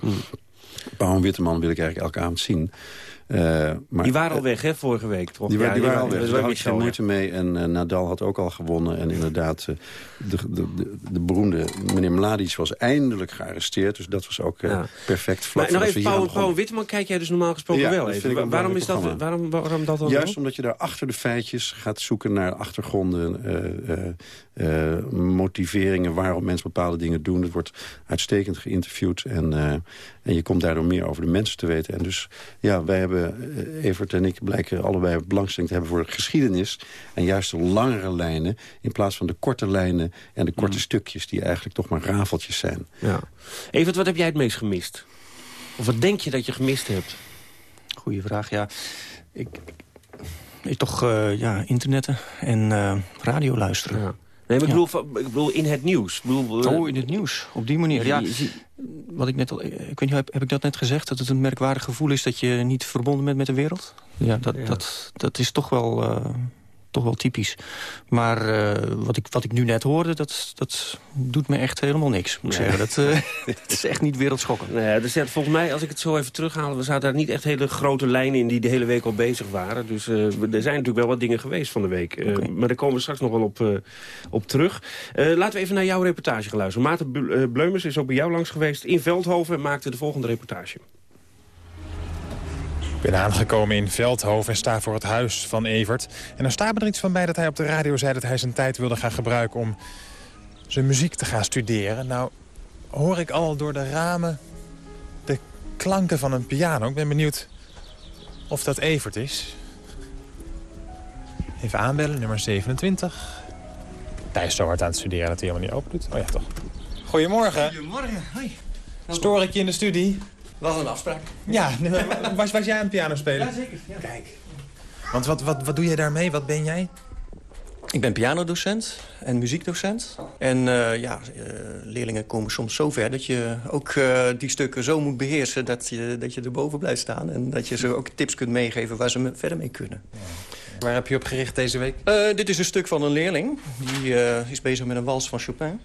Paul en Witteman wil ik eigenlijk elke avond zien. Eh, maar, Die waren al weg, hè, vorige week, toch? die, Ja, die waren al weg, dus daar had ik geen moeite mee. En eh, Nadal had ook al gewonnen. En inderdaad, eh, de, de, de, de beroemde meneer Mladic was eindelijk gearresteerd. Dus dat was ook eh, Ja. perfect vlak Maar voordat even, Paul. Paul Witteman kijk jij dus normaal gesproken Ja, wel even. waarom, is dat, waarom, waarom dat dan Juist wel? omdat je daar achter de feitjes gaat zoeken naar achtergronden, eh, eh, eh, motiveringen waarom mensen bepaalde dingen doen. Het wordt uitstekend geïnterviewd en, eh, en je komt daardoor meer over de mensen te weten. En dus ja, wij hebben, eh, Evert en ik blijken allebei belangstelling te hebben voor geschiedenis. En juist de langere lijnen in plaats van de korte lijnen en de korte stukjes die eigenlijk toch maar rafeltjes zijn. Ja. Evert, wat heb jij het meest gemist? Of wat denk je dat je gemist hebt? Goeie vraag, ja. Ik, ik toch eh, ja, internetten en eh, radio luisteren. Ja. Nee, maar ik, bedoel, van- ik bedoel in het nieuws. Ik bedoel, eh, Oh, in het nieuws. Op die manier. Ja, wat ik net al, ik weet niet, heb, heb ik dat net gezegd? Dat het een merkwaardig gevoel is dat je niet verbonden bent met de wereld? Ja, dat, Ja. dat, dat is toch wel, eh, toch wel typisch. Maar eh, wat, ik, wat ik nu net hoorde, dat, dat doet me echt helemaal niks. Moet Nee. zeggen. Dat, eh, dat is echt niet wereldschokkend. Nee, zit volgens mij, als ik het zo even terughaal... we zaten daar niet echt hele grote lijnen in die de hele week al bezig waren. Dus eh, er zijn natuurlijk wel wat dingen geweest van de week. Maar daar komen we straks nog wel op, op terug. Laten we even naar jouw reportage gaan luisteren. Maarten Bleumers is ook bij jou langs geweest in Veldhoven... en maakte de volgende reportage. Ik ben aangekomen in Veldhoven en sta voor het huis van Evert. En er staat me er iets van bij dat hij op de radio zei... dat hij zijn tijd wilde gaan gebruiken om zijn muziek te gaan studeren. Nou hoor ik al door de ramen de klanken van een piano. Ik ben benieuwd of dat Evert is. Even aanbellen, nummer 27. Hij is zo hard aan het studeren dat hij helemaal niet open doet. Oh ja, toch. Goedemorgen. Goedemorgen, hoi. Stoor ik je in de studie? Was een afspraak. Ja, was, was jij aan het piano spelen? Ja, zeker. Kijk. Want wat, wat, wat doe jij daarmee? Wat ben jij? Ik ben pianodocent en muziekdocent. En eh, ja, eh, leerlingen komen soms zo ver dat je ook eh, die stukken zo moet beheersen... Dat je, dat je erboven blijft staan. En dat je ze ook tips kunt meegeven waar ze me- verder mee kunnen. Waar heb je op gericht deze week? Eh, dit is een stuk van een leerling. Die eh, is bezig met een wals van Chopin.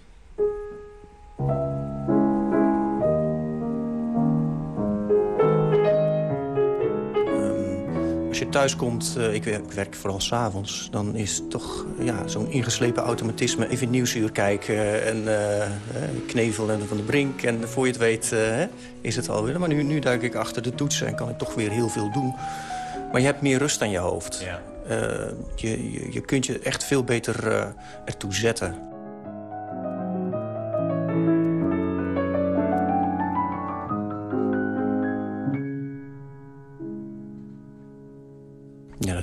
Als je thuis komt, eh, ik, wer- ik werk vooral s'avonds... dan is toch ja, zo'n ingeslepen automatisme even nieuwsuur kijken... en eh, eh, Knevel en Van de Brink. En voor je het weet hè, is het alweer. Maar nu, nu duik ik achter de toetsen en kan ik toch weer heel veel doen. Maar je hebt meer rust aan je hoofd. Eh, je, je, je kunt je echt veel beter ertoe zetten.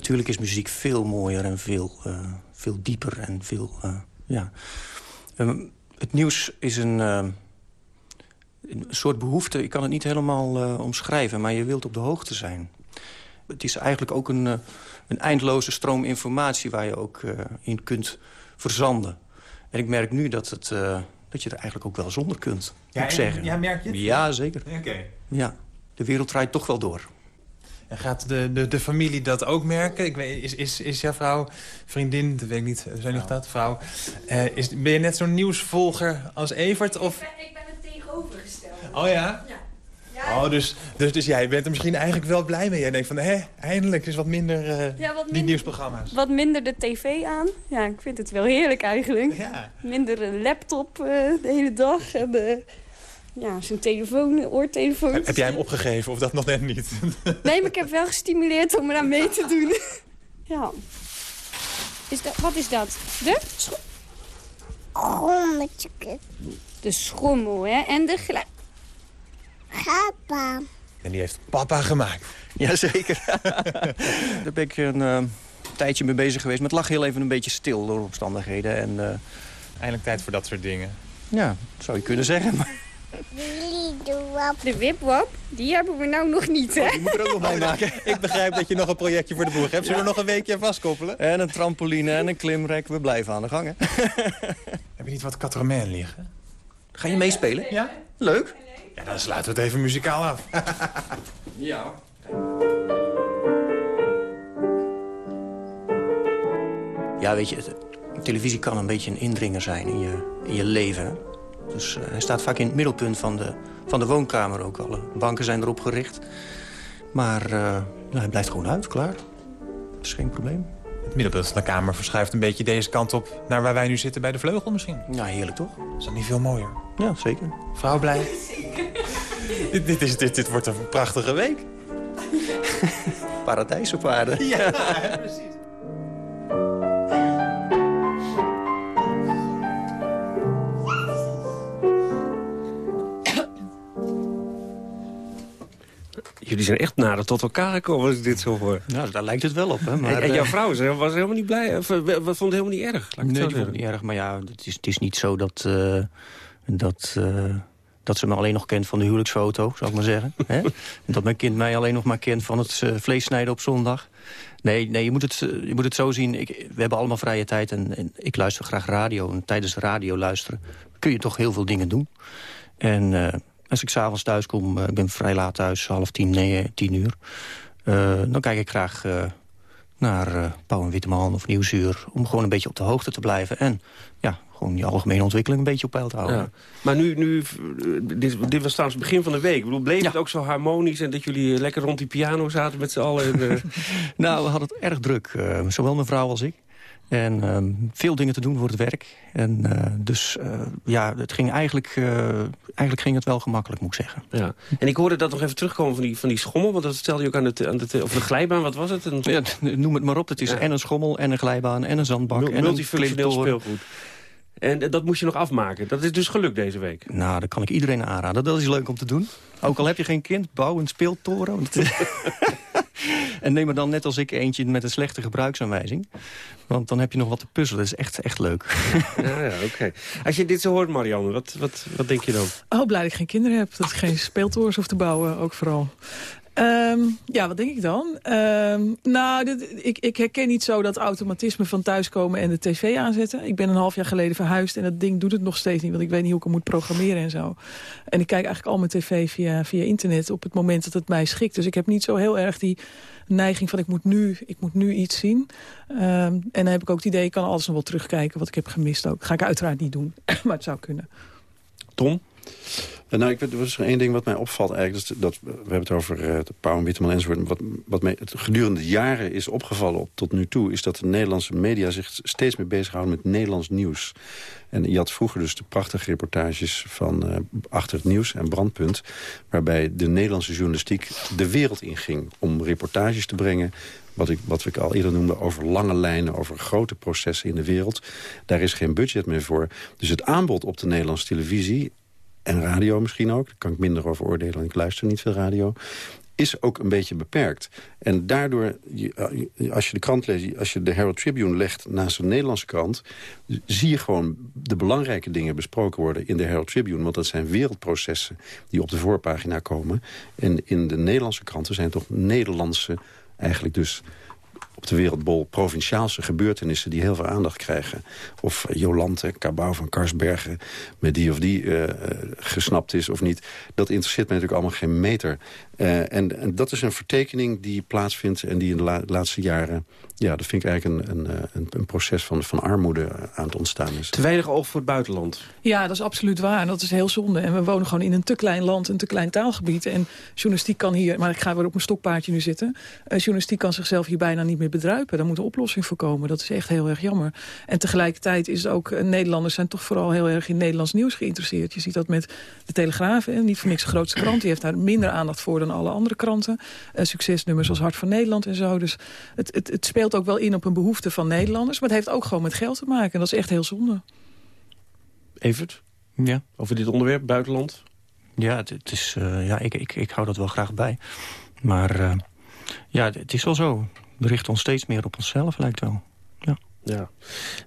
Natuurlijk is muziek veel mooier en veel, eh, veel dieper en veel... eh, ja. Ehm, het nieuws is een, eh, een soort behoefte. Ik kan het niet helemaal eh, omschrijven, maar je wilt op de hoogte zijn. Het is eigenlijk ook een, een eindloze stroom informatie... waar je ook in kunt verzanden. En ik merk nu dat, het, dat je er eigenlijk ook wel zonder kunt, moet ik zeggen. Ja, merk je het? Ja, zeker. Oké. Ja, de wereld draait toch wel door. En gaat de, de, de familie dat ook merken? Ik weet, is, is, is jouw vrouw, vriendin, dat weet ik niet, zijn niet dat, vrouw... Uh, is, ben je net zo'n nieuwsvolger als Evert? Of... Ik, ben, ik ben het tegenovergestelde. Oh ja? Ja. Oh, dus, dus, dus jij bent er misschien eigenlijk wel blij mee. Jij denkt van, hé, eindelijk is wat minder uh, ja, wat die nieuwsprogramma's. Wat minder de tv aan. Ja, ik vind het wel heerlijk eigenlijk. Ja. Minder laptop uh, de hele dag. En, uh, ja, zo'n telefoon, oortelefoon. Heb, jij hem opgegeven of dat nog net niet? nee, maar ik heb wel gestimuleerd om eraan mee te doen. ja. Is dat, wat is dat? De? Schommetje. De schommel, hè? En de gelijk. Papa. En die heeft papa gemaakt. Jazeker. Daar ben ik een uh, tijdje mee bezig geweest. Maar het lag heel even een beetje stil door omstandigheden. En, uh, Eindelijk tijd voor dat soort dingen. Ja, zou je kunnen zeggen. Maar... De wipwap, die hebben we nou nog niet, hè? Oh, die moet er ook nog bij maken. Ik begrijp dat je nog een projectje voor de boeg hebt. Zullen we nog een weekje vastkoppelen? En een trampoline en een klimrek. We blijven aan de gang, hè? Heb je niet wat katramen liggen? Ga je meespelen? Ja. Leuk. Ja, dan sluiten we het even muzikaal af. ja. Ja, weet je, televisie kan een beetje een indringer zijn in je, in je leven. Dus uh, hij staat vaak in het middelpunt van de, van de woonkamer ook. Alle banken zijn erop gericht. Maar uh, nou, hij blijft gewoon uit, klaar. Dat is geen probleem. Het middelpunt van de kamer verschuift een beetje deze kant op... naar waar wij nu zitten bij de vleugel misschien. Ja, heerlijk toch? Is dat niet veel mooier? Ja, zeker. Vrouw blij? dit, dit, is, dit, dit wordt een prachtige week. Paradijs op aarde. Ja, precies. Jullie zijn echt nader tot elkaar gekomen als ik dit zo hoor. Nou, daar lijkt het wel op. Hè? Maar, en, en jouw vrouw was helemaal niet blij? Of, wat vond het helemaal niet erg? Nee, die vond het niet erg. Maar ja, het is, het is niet zo dat... Uh, dat uh, dat ze me alleen nog kent van de huwelijksfoto, zou ik maar zeggen. Dat mijn kind mij alleen nog maar kent van het vlees snijden op zondag. Nee, nee je, moet het, je moet het zo zien. Ik, we hebben allemaal vrije tijd en, en, ik luister graag radio. En tijdens de radio luisteren kun je toch heel veel dingen doen. En uh, als ik s'avonds thuis kom, uh, ik ben vrij laat thuis, half tien, nee, tien uur. dan kijk ik graag naar Pauw en Witteman of Nieuwsuur... om gewoon een beetje op de hoogte te blijven. En ja, gewoon die algemene ontwikkeling een beetje op peil te houden. Ja. Maar nu, nu dit, dit was trouwens het begin van de week. Ik bedoel, bleef ja. het ook zo harmonisch en dat jullie lekker rond die piano zaten met z'n allen? En, uh... nou, we hadden het erg druk. Uh, zowel mijn vrouw als ik. En uh, veel dingen te doen voor het werk. En uh, dus uh, ja, het ging eigenlijk, eigenlijk ging het wel gemakkelijk, moet ik zeggen. Ja. En ik hoorde dat nog even terugkomen van die, van die schommel. Want dat stelde je ook aan de, aan de, of de glijbaan. Wat was het? Een... Ja, noem het maar op. Het is ja. en een schommel, en een glijbaan, en een zandbak. Mul en multifunctioneel speelgoed. En dat moest je nog afmaken. Dat is dus gelukt deze week. Nou, dat kan ik iedereen aanraden. Dat is leuk om te doen. Ook al heb je geen kind, bouw een speeltoren. en neem er dan net als ik eentje met een slechte gebruiksaanwijzing. Want dan heb je nog wat te puzzelen. Dat is echt, echt leuk. ja, ja oké. Okay. Als je dit zo hoort, Marianne, wat, wat, wat denk je dan? Oh, blij dat ik geen kinderen heb. Dat ik geen speeltorens hoef te bouwen, ook vooral. Um, ja, wat denk ik dan? Um, nou, dit, ik, ik herken niet zo dat automatisme van thuiskomen en de tv aanzetten. Ik ben een half jaar geleden verhuisd en dat ding doet het nog steeds niet. Want ik weet niet hoe ik hem moet programmeren en zo. En ik kijk eigenlijk al mijn tv via, via internet op het moment dat het mij schikt. Dus ik heb niet zo heel erg die neiging van ik moet nu, ik moet nu iets zien. Um, en dan heb ik ook het idee, ik kan alles nog wel terugkijken wat ik heb gemist ook. Ga ik uiteraard niet doen, maar het zou kunnen. Tom? Nou, ik, er is één ding wat mij opvalt eigenlijk. Dat, dat we hebben het over uh, de Pauw en enzovoort. Wat, wat mij het gedurende jaren is opgevallen op, tot nu toe... is dat de Nederlandse media zich steeds meer bezighouden met Nederlands nieuws. En je had vroeger dus de prachtige reportages van uh, Achter het Nieuws en Brandpunt... waarbij de Nederlandse journalistiek de wereld inging om reportages te brengen wat ik, wat ik al eerder noemde, over lange lijnen... over grote processen in de wereld. Daar is geen budget meer voor. Dus het aanbod op de Nederlandse televisie en radio misschien ook, daar kan ik minder over oordelen... want ik luister niet veel radio is ook een beetje beperkt. En daardoor, als je de krant leest, als je de Herald Tribune legt naast een Nederlandse krant... zie je gewoon de belangrijke dingen besproken worden in de Herald Tribune. Want dat zijn wereldprocessen die op de voorpagina komen. En in de Nederlandse kranten zijn toch Nederlandse, eigenlijk dus op de wereldbol provinciaalse gebeurtenissen... die heel veel aandacht krijgen. Of Jolante, Cabau van Karsbergen... met die of die uh, gesnapt is of niet. Dat interesseert mij natuurlijk allemaal geen meter. Uh, en, en, dat is een vertekening die plaatsvindt en die in de la laatste jaren... ja, dat vind ik eigenlijk een, een, een, een, proces van, van armoede aan het ontstaan is. Te weinig oog voor het buitenland. Ja, dat is absoluut waar. En dat is heel zonde. En we wonen gewoon in een te klein land, een te klein taalgebied. En journalistiek kan hier, maar ik ga weer op mijn stokpaardje nu zitten... Uh, journalistiek kan zichzelf hier bijna niet meer bedruipen. Daar moet een oplossing voor komen. Dat is echt heel erg jammer. En tegelijkertijd is ook... Uh, Nederlanders zijn toch vooral heel erg in Nederlands nieuws geïnteresseerd. Je ziet dat met de Telegraaf, en niet voor niks de grootste krant. Die heeft daar minder aandacht voor dan alle andere kranten. Uh, succesnummers als Hart van Nederland en zo. Dus het, het, het speelt ook wel in op een behoefte van Nederlanders. Maar het heeft ook gewoon met geld te maken. En dat is echt heel zonde. Evert? Ja. Over dit onderwerp, buitenland? Ja, het, het is, uh, ja ik, ik, ik hou dat wel graag bij. Maar uh, ja, het is wel zo. We richten ons steeds meer op onszelf, lijkt wel. Ja. Ja.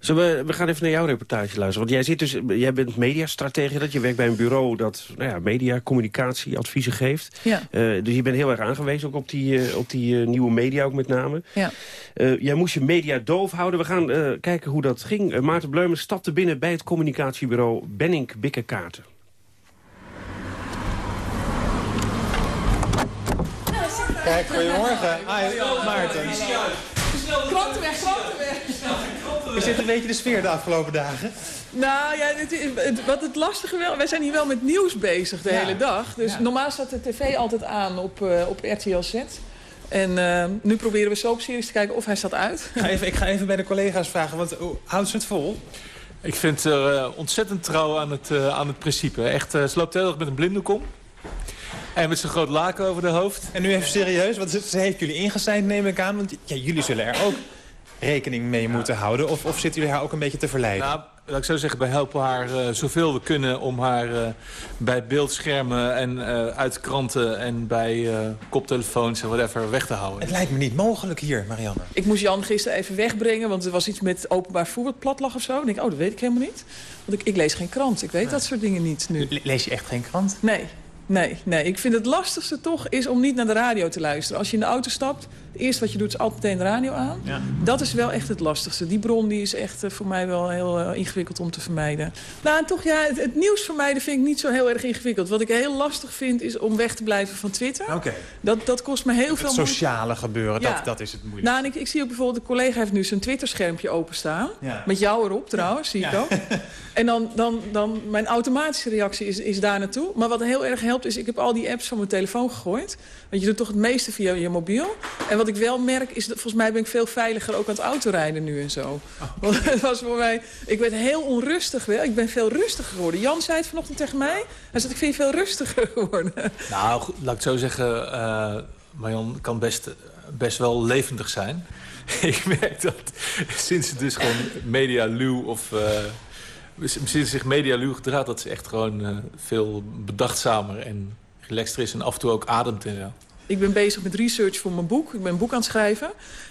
Zo, we, we gaan even naar jouw reportage luisteren. Want jij, zit dus, jij bent mediastratege, dat je werkt bij een bureau... dat nou ja, media, communicatie, adviezen geeft. Ja. Uh, dus je bent heel erg aangewezen ook op die, uh, op die uh, nieuwe media ook met name. Ja. jij moest je media doof houden. We gaan kijken hoe dat ging. Maarten Bleumers stapte binnen bij het communicatiebureau Benning Bikkekaarten. Kijk, goedemorgen. Hi, Maarten. Klanten weg, klanten weg. Is dit een beetje de sfeer de afgelopen dagen? Nou ja, het, het, wat het lastige wel... Wij zijn hier wel met nieuws bezig de ja. hele dag. Dus ja. normaal staat de tv altijd aan op, uh, op RTL Z. En uh, nu proberen we soapseries te kijken of hij staat uit. Ik ga even, ik ga even bij de collega's vragen, want oh, houdt ze het vol? Ik vind uh, ontzettend trouw aan het, uh, aan het principe. Echt, uh, ze loopt heel erg met een blinddoek om. En met zijn groot laken over de hoofd. En nu even serieus, want ze heeft jullie ingeseind, neem ik aan. Want ja, jullie zullen er ook rekening mee moeten houden. Of, of zitten jullie haar ook een beetje te verleiden? Nou, laat ik zo zeggen, wij helpen haar uh, zoveel we kunnen... om haar uh, bij beeldschermen en uh, uit kranten en bij koptelefoons en whatever weg te houden. Het lijkt me niet mogelijk hier, Marianne. Ik moest Jan gisteren even wegbrengen, want er was iets met openbaar voetbalplatlag of zo. En ik denk, oh, dat weet ik helemaal niet. Want ik, ik lees geen krant, ik weet nee. dat soort dingen niet nu. Lees je echt geen krant? Nee. Nee, nee, ik vind het lastigste toch is om niet naar de radio te luisteren. Als je in de auto stapt, het eerste wat je doet is altijd meteen de radio aan. Ja. Dat is wel echt het lastigste. Die bron die is echt uh, voor mij wel heel uh, ingewikkeld om te vermijden. Nou, en toch, ja, het, het, nieuws vermijden vind ik niet zo heel erg ingewikkeld. Wat ik heel lastig vind is om weg te blijven van Twitter. Oké. Okay. Dat, dat kost me heel het veel sociale gebeuren, ja. dat, dat is het moeilijk. Nou, en ik, ik zie ook bijvoorbeeld, de collega heeft nu zijn Twitter-schermpje openstaan. Ja. Met jou erop trouwens, zie ik ook. en dan, dan, dan, mijn automatische reactie is, is daar naartoe. Maar wat heel erg helpt is, ik heb al die apps van mijn telefoon gegooid. Want je doet toch het meeste via je mobiel. En wat ik wel merk is, dat, volgens mij ben ik veel veiliger ook aan het autorijden nu en zo. Oh. Want het was voor mij, ik werd heel onrustig wel. Ik ben veel rustiger geworden. Jan zei het vanochtend tegen mij. Hij zei, ik vind je veel rustiger geworden. Nou, laat ik zo zeggen, uh, Marjan kan best, best wel levendig zijn. ik merk dat sinds het dus gewoon medialuw of... Uh, sinds zich medialuw gedraagt, dat ze echt gewoon uh, veel bedachtzamer en relaxter is en af en toe ook ademt en. Ik ben bezig met research voor mijn boek. Ik ben een boek aan het schrijven.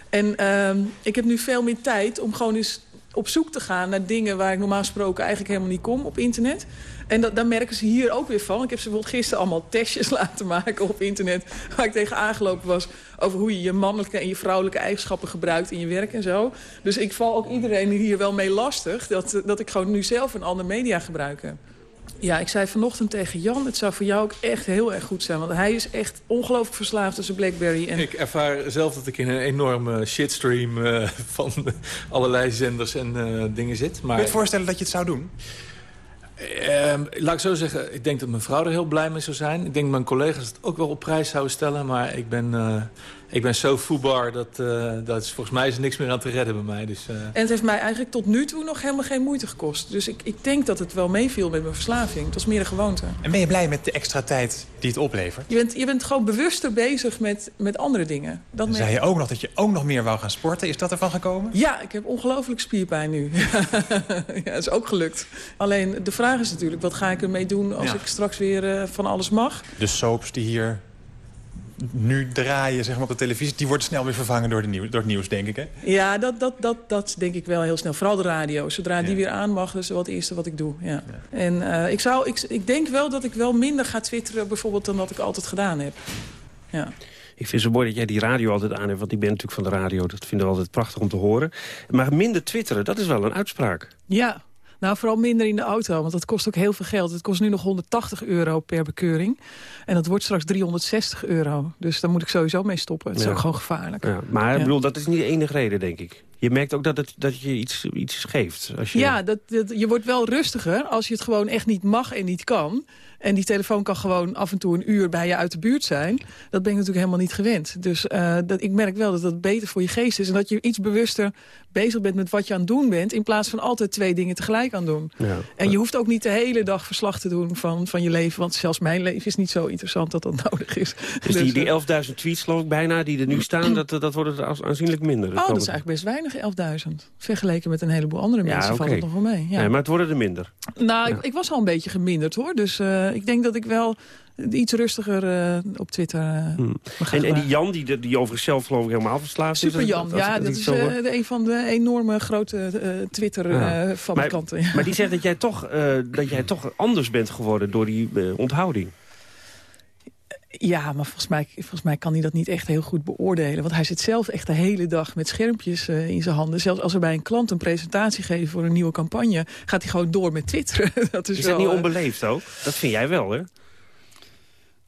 En uh, ik heb nu veel meer tijd om gewoon eens op zoek te gaan naar dingen waar ik normaal gesproken eigenlijk helemaal niet kom op internet. En dat, daar merken ze hier ook weer van. Ik heb ze bijvoorbeeld gisteren allemaal testjes laten maken op internet... waar ik tegen aangelopen was over hoe je je mannelijke en je vrouwelijke eigenschappen gebruikt in je werk en zo. Dus ik val ook iedereen hier wel mee lastig... dat, dat ik gewoon nu zelf een andere media gebruik. Ja, ik zei vanochtend tegen Jan, het zou voor jou ook echt heel erg goed zijn. Want hij is echt ongelooflijk verslaafd tussen Blackberry en... Ik ervaar zelf dat ik in een enorme shitstream uh, van allerlei zenders en uh, dingen zit. Maar... Kun je het voorstellen dat je het zou doen? Uh, laat ik zo zeggen, ik denk dat mijn vrouw er heel blij mee zou zijn. Ik denk dat mijn collega's het ook wel op prijs zouden stellen. Maar ik ben, uh, ik ben zo voetbaar dat, uh, dat is, volgens mij is er niks meer aan te redden bij mij. Dus, En het heeft mij eigenlijk tot nu toe nog helemaal geen moeite gekost. Dus ik, ik denk dat het wel meeviel met mijn verslaving. Het was meer een gewoonte. En ben je blij met de extra tijd die het oplevert? Je bent, je bent gewoon bewuster bezig met, met andere dingen. Dat Zei je ook nog dat je ook nog meer wou gaan sporten? Is dat ervan gekomen? Ja, ik heb ongelooflijk spierpijn nu. ja, dat is ook gelukt. Alleen de vraag is natuurlijk, wat ga ik ermee doen als ja. ik straks weer uh, van alles mag? De soaps die hier nu draaien zeg maar, op de televisie... die worden snel weer vervangen door, de nieuw, door het nieuws, denk ik, hè? Ja, dat, dat, dat, dat denk ik wel heel snel. Vooral de radio. Zodra ja. die weer aan mag, dat is wel het eerste wat ik doe. Ja. ja. En uh, ik, zou, ik, ik denk wel dat ik wel minder ga twitteren... bijvoorbeeld dan dat ik altijd gedaan heb. Ja. Ik vind het zo mooi dat jij die radio altijd aan hebt. Want ik ben natuurlijk van de radio. Dat vinden we altijd prachtig om te horen. Maar minder twitteren, dat is wel een uitspraak. Ja, Nou, vooral minder in de auto, want dat kost ook heel veel geld. Het kost nu nog 180 euro per bekeuring. En dat wordt straks 360 euro. Dus daar moet ik sowieso mee stoppen. Het is Ja. ook gewoon gevaarlijk. Ja, maar ik bedoel, dat is niet de enige reden, denk ik. Je merkt ook dat het, dat je iets, iets geeft. Als je... Ja, dat, dat, je wordt wel rustiger als je het gewoon echt niet mag en niet kan. En die telefoon kan gewoon af en toe een uur bij je uit de buurt zijn. Dat ben ik natuurlijk helemaal niet gewend. Dus eh, dat, ik merk wel dat dat beter voor je geest is. En dat je iets bewuster bezig bent met wat je aan het doen bent... in plaats van altijd twee dingen tegelijk aan doen. Ja. En je hoeft ook niet de hele dag verslag te doen van, van je leven. Want zelfs mijn leven is niet zo interessant dat dat nodig is. Dus die, eh, die 11.000 tweets, geloof ik bijna, die er nu staan... dat, dat wordt er aanzienlijk minder. Oh, dat is eigenlijk best weinig, 11.000. Vergeleken met een heleboel andere mensen ja, valt het nog wel mee. Ja. Nee, maar het worden er minder. Nou, ik, ik was al een beetje geminderd hoor. Dus eh, ik denk dat ik wel iets rustiger eh, op Twitter uh, Hmm. En, en die Jan, die, die over zichzelf geloof ik helemaal verslaafd Super is. Jan, ja, dat is de- een van de enorme grote Twitter-fabrikanten. maar, maar die zegt dat jij, toch, dat jij toch anders bent geworden door die onthouding. Ja, maar volgens mij, volgens mij kan hij dat niet echt heel goed beoordelen. Want hij zit zelf echt de hele dag met schermpjes eh, in zijn handen. Zelfs als we bij een klant een presentatie geven voor een nieuwe campagne... gaat hij gewoon door met twitteren. dat is Is wel, dat niet eh, onbeleefd ook? Dat vind jij wel, hè?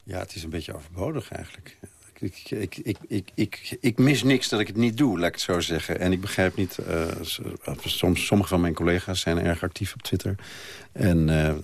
Ja, het is een beetje overbodig eigenlijk. Ik, ik, ik, ik, ik, ik mis niks dat ik het niet doe, laat ik het zo zeggen. En ik begrijp niet... eh, s- soms, sommige van mijn collega's zijn erg actief op Twitter. En eh, eh,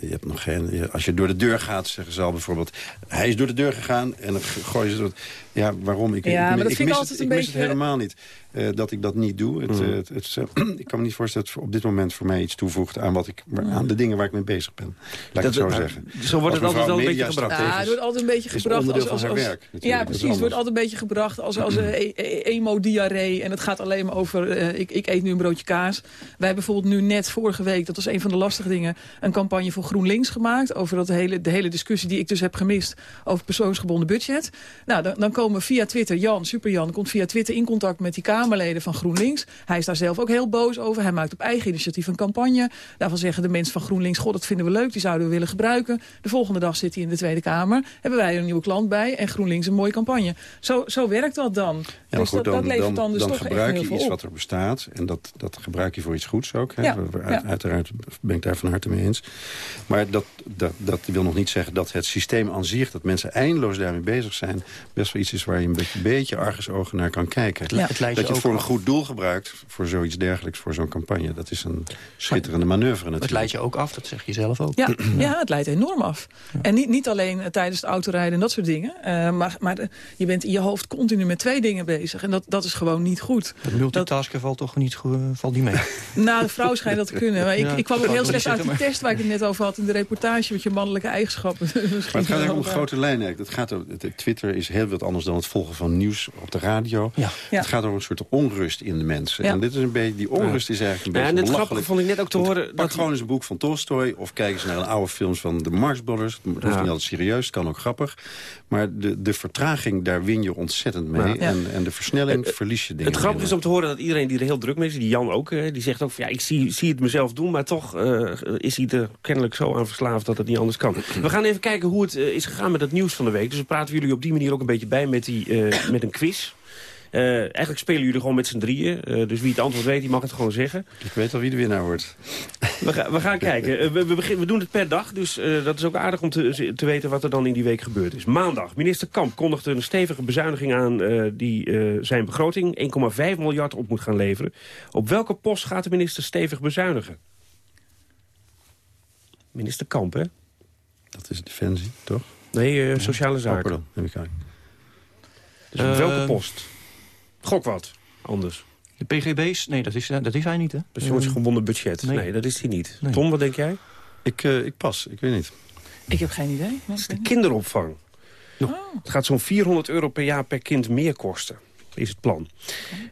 je hebt nog geen... Als je door de deur gaat, zeggen ze al bijvoorbeeld... Hij is door de deur gegaan en dan gooien ze... dat- Ja, waarom? Ik, Ja, ik, maar dat ik vind ik mis het, ik mis beetje- het helemaal niet. Eh, dat ik dat niet doe. Het, Mm. eh, het, eh, ik kan me niet voorstellen dat het op dit moment voor mij iets toevoegt... aan, wat ik, aan de dingen waar ik mee bezig ben. Laat ik het zo zeggen. zo wordt het altijd wel een beetje gebracht. Ja, het wordt altijd een beetje gebracht als... als, werk, natuurlijk. ja, precies. Het wordt altijd een beetje gebracht als, als e- emo-diarree. En het gaat alleen maar over... eh, ik, ik eet nu een broodje kaas. Wij hebben bijvoorbeeld nu net vorige week... dat was een van de lastige dingen... een campagne voor GroenLinks gemaakt... over dat hele, de hele discussie die ik dus heb gemist... over persoonsgebonden budget. Nou, dan, dan komen via Twitter... Jan, Super Jan, komt via Twitter in contact met die Kamerleden van GroenLinks. Hij is daar zelf ook heel boos over. Hij maakt op eigen initiatief een campagne. Daarvan zeggen de mensen van GroenLinks... God, dat vinden we leuk, die zouden we willen gebruiken. De volgende dag zit hij in de Tweede Kamer. Hebben wij er een nieuwe klant bij en GroenLinks een mooie campagne. Zo, zo werkt dat dan. Ja, maar dus goed, dat, dat dan, levert dan, dan dus dan toch echt gebruik je iets op. wat er bestaat. En dat, dat gebruik je voor iets goeds ook. Hè. Ja, We- we- ja. Uiteraard ben ik daar van harte mee eens. Maar dat, dat, dat wil nog niet zeggen dat het systeem aan zich... dat mensen eindeloos daarmee bezig zijn... best wel iets is waar je een beetje, beetje argusogen naar kan kijken. le- het je dat je het voor een goed doel gebruikt... voor zoiets dergelijks, voor zo'n campagne. Dat is een schitterende manoeuvre natuurlijk. Het leidt je ook af, dat zeg je zelf ook. Ja, ja, het leidt enorm af. En niet, niet alleen eh, tijdens het autorijden en dat soort dingen. eh, maar maar eh, je bent in je hoofd continu met twee dingen bezig. En dat, dat is gewoon niet goed. Het multitasken valt toch niet, valt niet mee. Nou, de vrouw schijnt dat te kunnen. Maar ik, Ja, ik kwam ook dat heel slecht uit maar- test waar ik het net over had in de reportage. Met je mannelijke eigenschappen. Maar het gaat eigenlijk om grote lijnen. Het gaat Twitter is heel wat anders dan het volgen van nieuws op de radio. Ja. Het gaat over een soort onrust in de mensen. Ja. En dit is een beetje, die onrust is eigenlijk een Ja, beetje en het grappige vond ik net ook te Want horen... Pak Dat gewoon eens een boek van Tolstoy of kijk eens naar een oude films van de Marx Brothers. Het hoeft Ja. niet altijd serieus, het kan ook grappig. Maar de, de vertraging, daar win je ontzettend mee. Ja. En, en de versnelling verlies je dingen. Het grappige is om te horen dat iedereen die er heel druk mee is... die Jan ook, eh, die zegt ook van ja, ik zie, zie het mezelf doen... maar toch eh, is hij er kennelijk zo aan verslaafd dat het niet anders kan. We gaan even kijken hoe het eh, is gegaan met het nieuws van de week. Dus we praten jullie op die manier ook een beetje bij met, die, eh, met een quiz. Eh, eigenlijk spelen jullie gewoon met z'n drieën. Eh, dus wie het antwoord weet, die mag het gewoon zeggen. Ik weet al wie de winnaar wordt. We, gaan we gaan kijken. Eh, we, we, begin- we doen het per dag, dus eh, dat is ook aardig om te, te weten wat er dan in die week gebeurd is. Maandag, minister Kamp kondigde een stevige bezuiniging aan... eh, die eh, zijn begroting 1,5 miljard op moet gaan leveren. Op welke post gaat de minister stevig bezuinigen? Minister Kamp, hè? Dat is Defensie, toch? Nee, sociale Oh, zaken. pardon, ik aan. Dus op welke post? Gok wat, anders. De PGB's? Nee, dat is, eh, dat is hij niet, hè? Dat is ons gewonnen budget. Nee. nee. dat is hij niet. Nee. Tom, wat denk jij? Ik, eh, ik pas, ik weet niet. Ik heb geen idee. Niet. Kinderopvang. Oh. Het gaat zo'n 400 euro per jaar per kind meer kosten. Is het plan.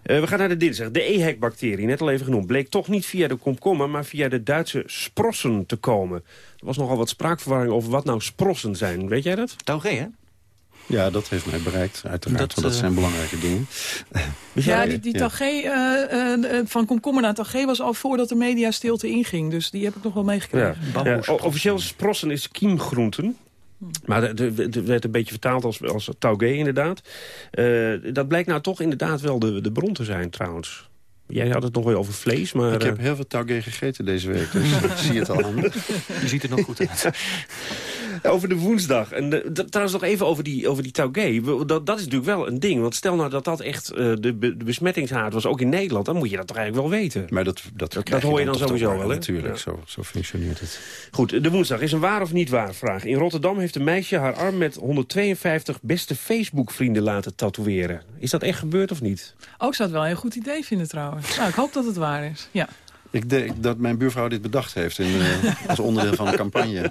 Eh, we gaan naar de dinsdag. De EHEC-bacterie, net al even genoemd, bleek toch niet via de komkommer... maar via de Duitse sprossen te komen. Er was nogal wat spraakverwarring over wat nou sprossen zijn. Weet jij dat? Taugé, hè? Ja, dat heeft mij bereikt, uiteraard. Dat, want dat eh, zijn belangrijke dingen. Ja, die, die Ja. Tagé, eh, eh, van komkommer naar Tagé was al voordat de media stilte inging. Dus die heb ik nog wel meegekregen. Ja, officieel is sprossen is kiemgroenten. Maar het werd een beetje vertaald als, als taugé inderdaad. Eh, dat blijkt nou toch inderdaad wel de, de bron te zijn trouwens. Jij had het nog wel over vlees, maar... Ik heb heel veel taugé gegeten deze week, dus ik zie het al aan. Je ziet er nog goed uit. Over de woensdag. En de, trouwens nog even over die, over die taugé. Dat, dat is natuurlijk wel een ding. Want stel nou dat dat echt eh, de, be- de besmettingshaard was, ook in Nederland... dan moet je dat toch eigenlijk wel weten. Maar dat, dat, dat, krijg hoor je dan sowieso wel, hè? Natuurlijk, Ja. zo, zo functioneert het. Goed, de woensdag is een waar of niet waar vraag. In Rotterdam heeft een meisje haar arm met 152 beste Facebook-vrienden laten tatoeëren. Is dat echt gebeurd of niet? Ook Oh, zou het wel een goed idee vinden trouwens. Nou, ik hoop dat het waar is. Ja. Ik denk dat mijn buurvrouw dit bedacht heeft in, eh, als onderdeel van de campagne.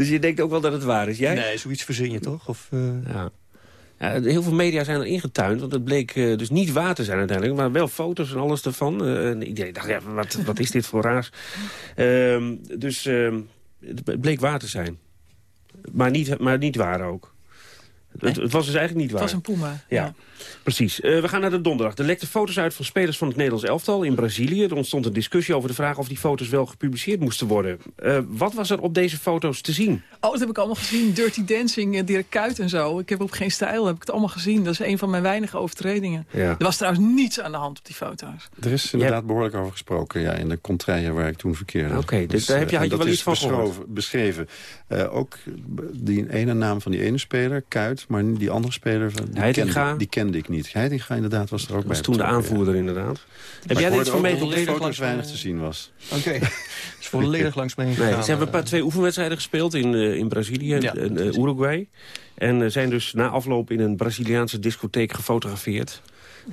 Dus je denkt ook wel dat het waar is, jij? Nee, zoiets verzin je toch? Of, eh, Ja. Ja, heel veel media zijn er ingetuind, want het bleek eh, dus niet waar te zijn uiteindelijk. Maar wel foto's en alles ervan. Eh, en iedereen dacht, ja, wat, wat is dit voor raars? Ehm, dus ehm, het bleek waar te zijn. Maar niet, maar niet waar ook. Het, het was dus eigenlijk niet waar. Het was een puma. Ja, precies. Eh, we gaan naar de donderdag. Er lekte foto's uit van spelers van het Nederlands elftal in Brazilië. Er ontstond een discussie over de vraag of die foto's wel gepubliceerd moesten worden. Eh, wat was er op deze foto's te zien? Oh, dat heb ik allemaal gezien. Dirty Dancing, eh, Dirk Kuyt en zo. Ik heb op geen stijl, heb ik het allemaal gezien. Dat is een van mijn weinige overtredingen. Ja. Er was trouwens niets aan de hand op die foto's. Er is inderdaad behoorlijk over gesproken ja, in de contraille waar ik toen verkeerde. Oké, dus daar heb je- had je wel iets van gehoord? beschreven- beschreven. Eh, ook die ene naam van die ene speler, Maar die andere speler, van- die, Heitinga? kende, die kende ik niet. Heitinga inderdaad was er ook bij. was toen de ja. aanvoerder inderdaad. Heb Maar jij hoorde van meegekregen? dat langs, weinig eh, te zien was. Oké, is volledig langs me heen Nee, ze hebben een paar, twee oefenwedstrijden gespeeld in, eh, in Brazilië en Ja, en, eh, Uruguay. En eh, zijn dus na afloop in een Braziliaanse discotheek gefotografeerd.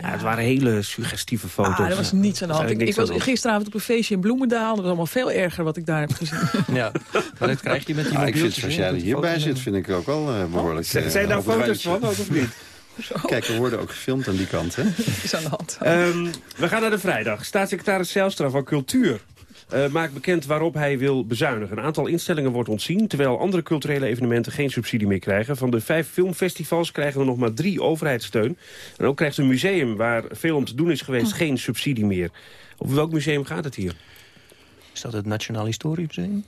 Ja, het waren hele suggestieve foto's. Ah, er was niets aan de hand. Ik, was gisteravond op een feestje in Bloemendaal. Dat was allemaal veel erger wat ik daar heb gezien. Ja, maar dat krijg je met die Ah, ik vind, mobieltjes. als jij er hierbij zit, vind ik ook wel eh, behoorlijk. Zijn eh, zijn daar foto's van, ook of niet? Kijk, we worden ook gefilmd aan die kant, hè? is aan de hand. Ehm, we gaan naar de vrijdag. Staatssecretaris Zijlstra van Cultuur eh, maakt bekend waarop hij wil bezuinigen. Een aantal instellingen wordt ontzien, terwijl andere culturele evenementen geen subsidie meer krijgen. Van de vijf filmfestivals krijgen er nog maar drie overheidssteun. En ook krijgt een museum waar veel om te doen is geweest geen subsidie meer. Over welk museum gaat het hier? Is dat het Nationaal Historisch Museum?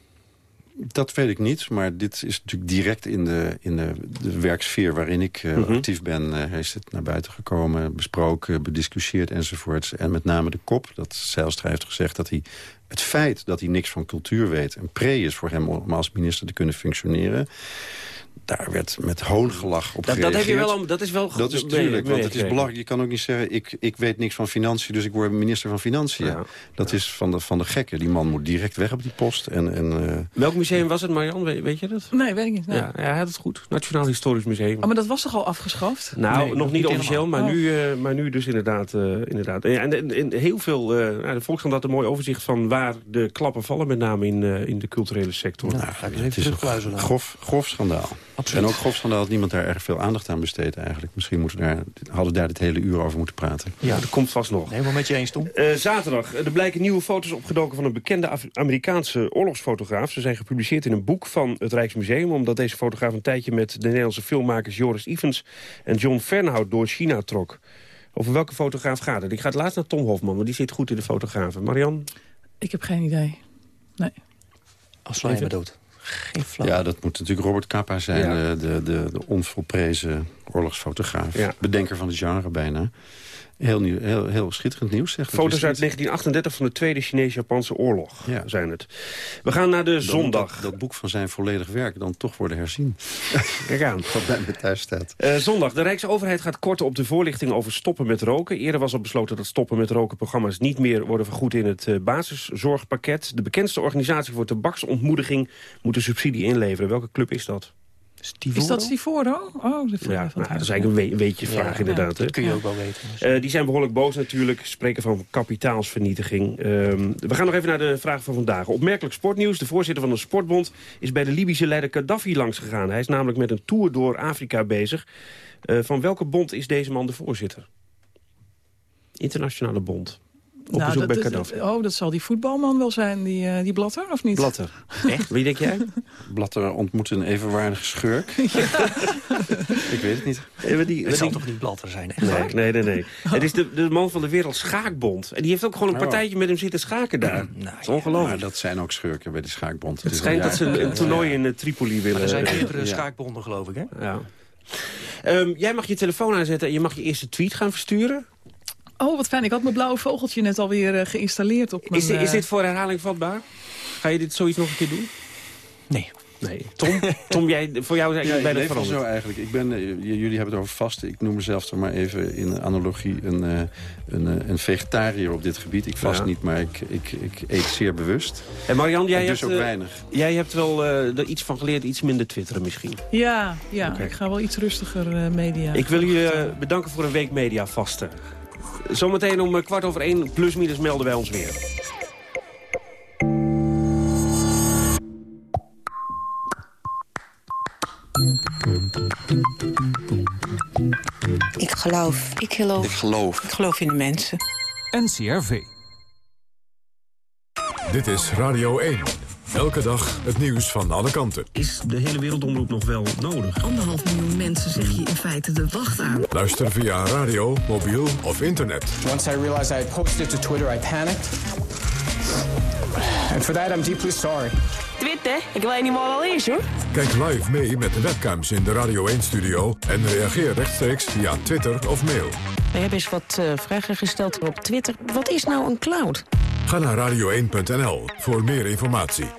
Dat weet ik niet, maar dit is natuurlijk direct in de, in de, de werksfeer waarin ik eh, Mhm. actief ben. eh, is het naar buiten gekomen, besproken, bediscussieerd enzovoort. En met name de kop, dat Zijlstra heeft gezegd dat hij... het feit dat hij niks van cultuur weet een pre is voor hem om als minister te kunnen functioneren... daar werd met hoongelach op Dat, dat, gereageerd. heb je wel, om- dat is wel Dat is natuurlijk, want het is belangrijk. Je kan ook niet zeggen, ik, ik weet niks van financiën, dus ik word minister van Financiën. Ja. Dat is van de, van de gekken. Die man moet direct weg op die post. En, en, eh, Welk museum was het, Marian? Weet, weet je dat? Nee, weet ik niet. Nee. Ja, ja, hij had het goed. Nationaal Historisch Museum. Oh, maar dat was toch al afgeschaft? Nou, Nee, nog niet officieel, maar, nu, eh, maar nu dus inderdaad. eh, inderdaad. En, en, en heel veel, de Volkskrant had een mooi overzicht van waar de klappen vallen, met name in, eh, in de culturele sector. Nou, ga ik eens het is een grof, grof schandaal. Absoluut. En ook grof schandaal dat niemand daar erg veel aandacht aan besteedt eigenlijk. Misschien moeten we daar, hadden we daar dit hele uur over moeten praten. Ja, dat komt vast nog. Helemaal met je eens, Tom. Eh, zaterdag. Er blijken nieuwe foto's opgedoken van een bekende Af- Amerikaanse oorlogsfotograaf. Ze zijn gepubliceerd in een boek van het Rijksmuseum... omdat deze fotograaf een tijdje met de Nederlandse filmmakers Joris Evans... en John Fernhout door China trok. Over welke fotograaf gaat het? Ik ga het laatst naar Tom Hofman, want die zit goed in de fotografen. Marian? Ik heb geen idee. Nee. Als me dood. Geen flauw. Ja, dat moet natuurlijk Robert Capa zijn. Ja. eh, De, de, de onvolprezen oorlogsfotograaf. Ja. Bedenker van het genre bijna. Heel, nieuw, heel, heel schitterend nieuws, zegt dat Foto's uit ik 1938 van de Tweede Chinees-Japanse oorlog Ja. zijn het. We gaan naar de. Dan zondag. Dat, dat boek van zijn volledig werk dan toch worden herzien. Kijk aan. Wat bij me thuis staat. Eh, zondag. De Rijksoverheid gaat korten op de voorlichting over stoppen met roken. Eerder was al besloten dat stoppen met roken programma's niet meer worden vergoed in het eh, basiszorgpakket. De bekendste organisatie voor tabaksontmoediging moet een subsidie inleveren. Welke club is dat? Is dat Stivoro? Oh, dat, Ja, nou, dat is eigenlijk een we- weetje vraag Ja, inderdaad. hè. Dat kun je ook wel weten. Dus. Eh, die zijn behoorlijk boos natuurlijk. Spreken van kapitaalsvernietiging. Ehm, we gaan nog even naar de vraag van vandaag. Opmerkelijk sportnieuws. De voorzitter van de Sportbond is bij de Libische leider Gaddafi langs gegaan. Hij is namelijk met een tour door Afrika bezig. Eh, van welke bond is deze man de voorzitter? Internationale bond. Op Nou, bezoek dat, bij Gaddafi. oh, dat zal die voetbalman wel zijn, die, eh, die Blatter, of niet? Blatter. Echt? Wie denk jij? Blatter ontmoet een evenwaardige schurk. ik weet het niet. Eh, wat die- Het zal die- toch niet blatter zijn, echt Nee, nee, nee. nee. Het is de, de man van de Wereld Schaakbond. En die heeft ook gewoon een Oh. partijtje met hem zitten schaken daar. Nou, dat is ongelooflijk. Maar dat zijn ook schurken bij de schaakbond. Het schijnt dat ze een, toernooi in eh, Tripoli willen. Maar er zijn eh, meerdere ja. schaakbonden, geloof ik, hè? Ja. Ehm, jij mag je telefoon aanzetten en je mag je eerste tweet gaan versturen. Oh, wat fijn. Ik had mijn blauwe vogeltje net alweer uh, geïnstalleerd op mijn... Is, is dit voor herhaling vatbaar? Ga je dit zoiets nog een keer doen? Nee. Nee. Tom, Tom jij, voor jou zijn ja, bij dat veranderd. zo eigenlijk. Ik ben, jullie hebben het over vasten. Ik noem mezelf toch maar even in analogie een, uh, een, een vegetariër op dit gebied. Ik vast Ja. niet, maar ik, ik, ik eet zeer bewust. En Marian, jij En dus hebt, ook eh, weinig. Jij hebt wel eh, er iets van geleerd, iets minder twitteren misschien. Ja, ja ik ga wel iets rustiger eh, media. Ik wil jullie eh, bedanken voor een week media vasten. Zometeen om eh, kwart over één, plus minus, melden wij ons weer. Ik geloof. Ik geloof. Ik geloof. Ik geloof in de mensen. NCRV. Dit is Radio 1. Elke dag het nieuws van alle kanten. Is de hele wereldomroep nog wel nodig? Anderhalf miljoen mensen zeg je in feite de wacht aan. Luister via radio, mobiel of internet. Once I realized I had posted to Twitter, I panicked. And for that, I'm deeply sorry. Twitter? Ik weet niet wat al is hoor. Kijk live mee met de webcams in de Radio 1-studio... en reageer rechtstreeks via Twitter of mail. We hebben eens wat eh, vragen gesteld op Twitter. Wat is nou een cloud? Ga naar radio1.nl voor meer informatie.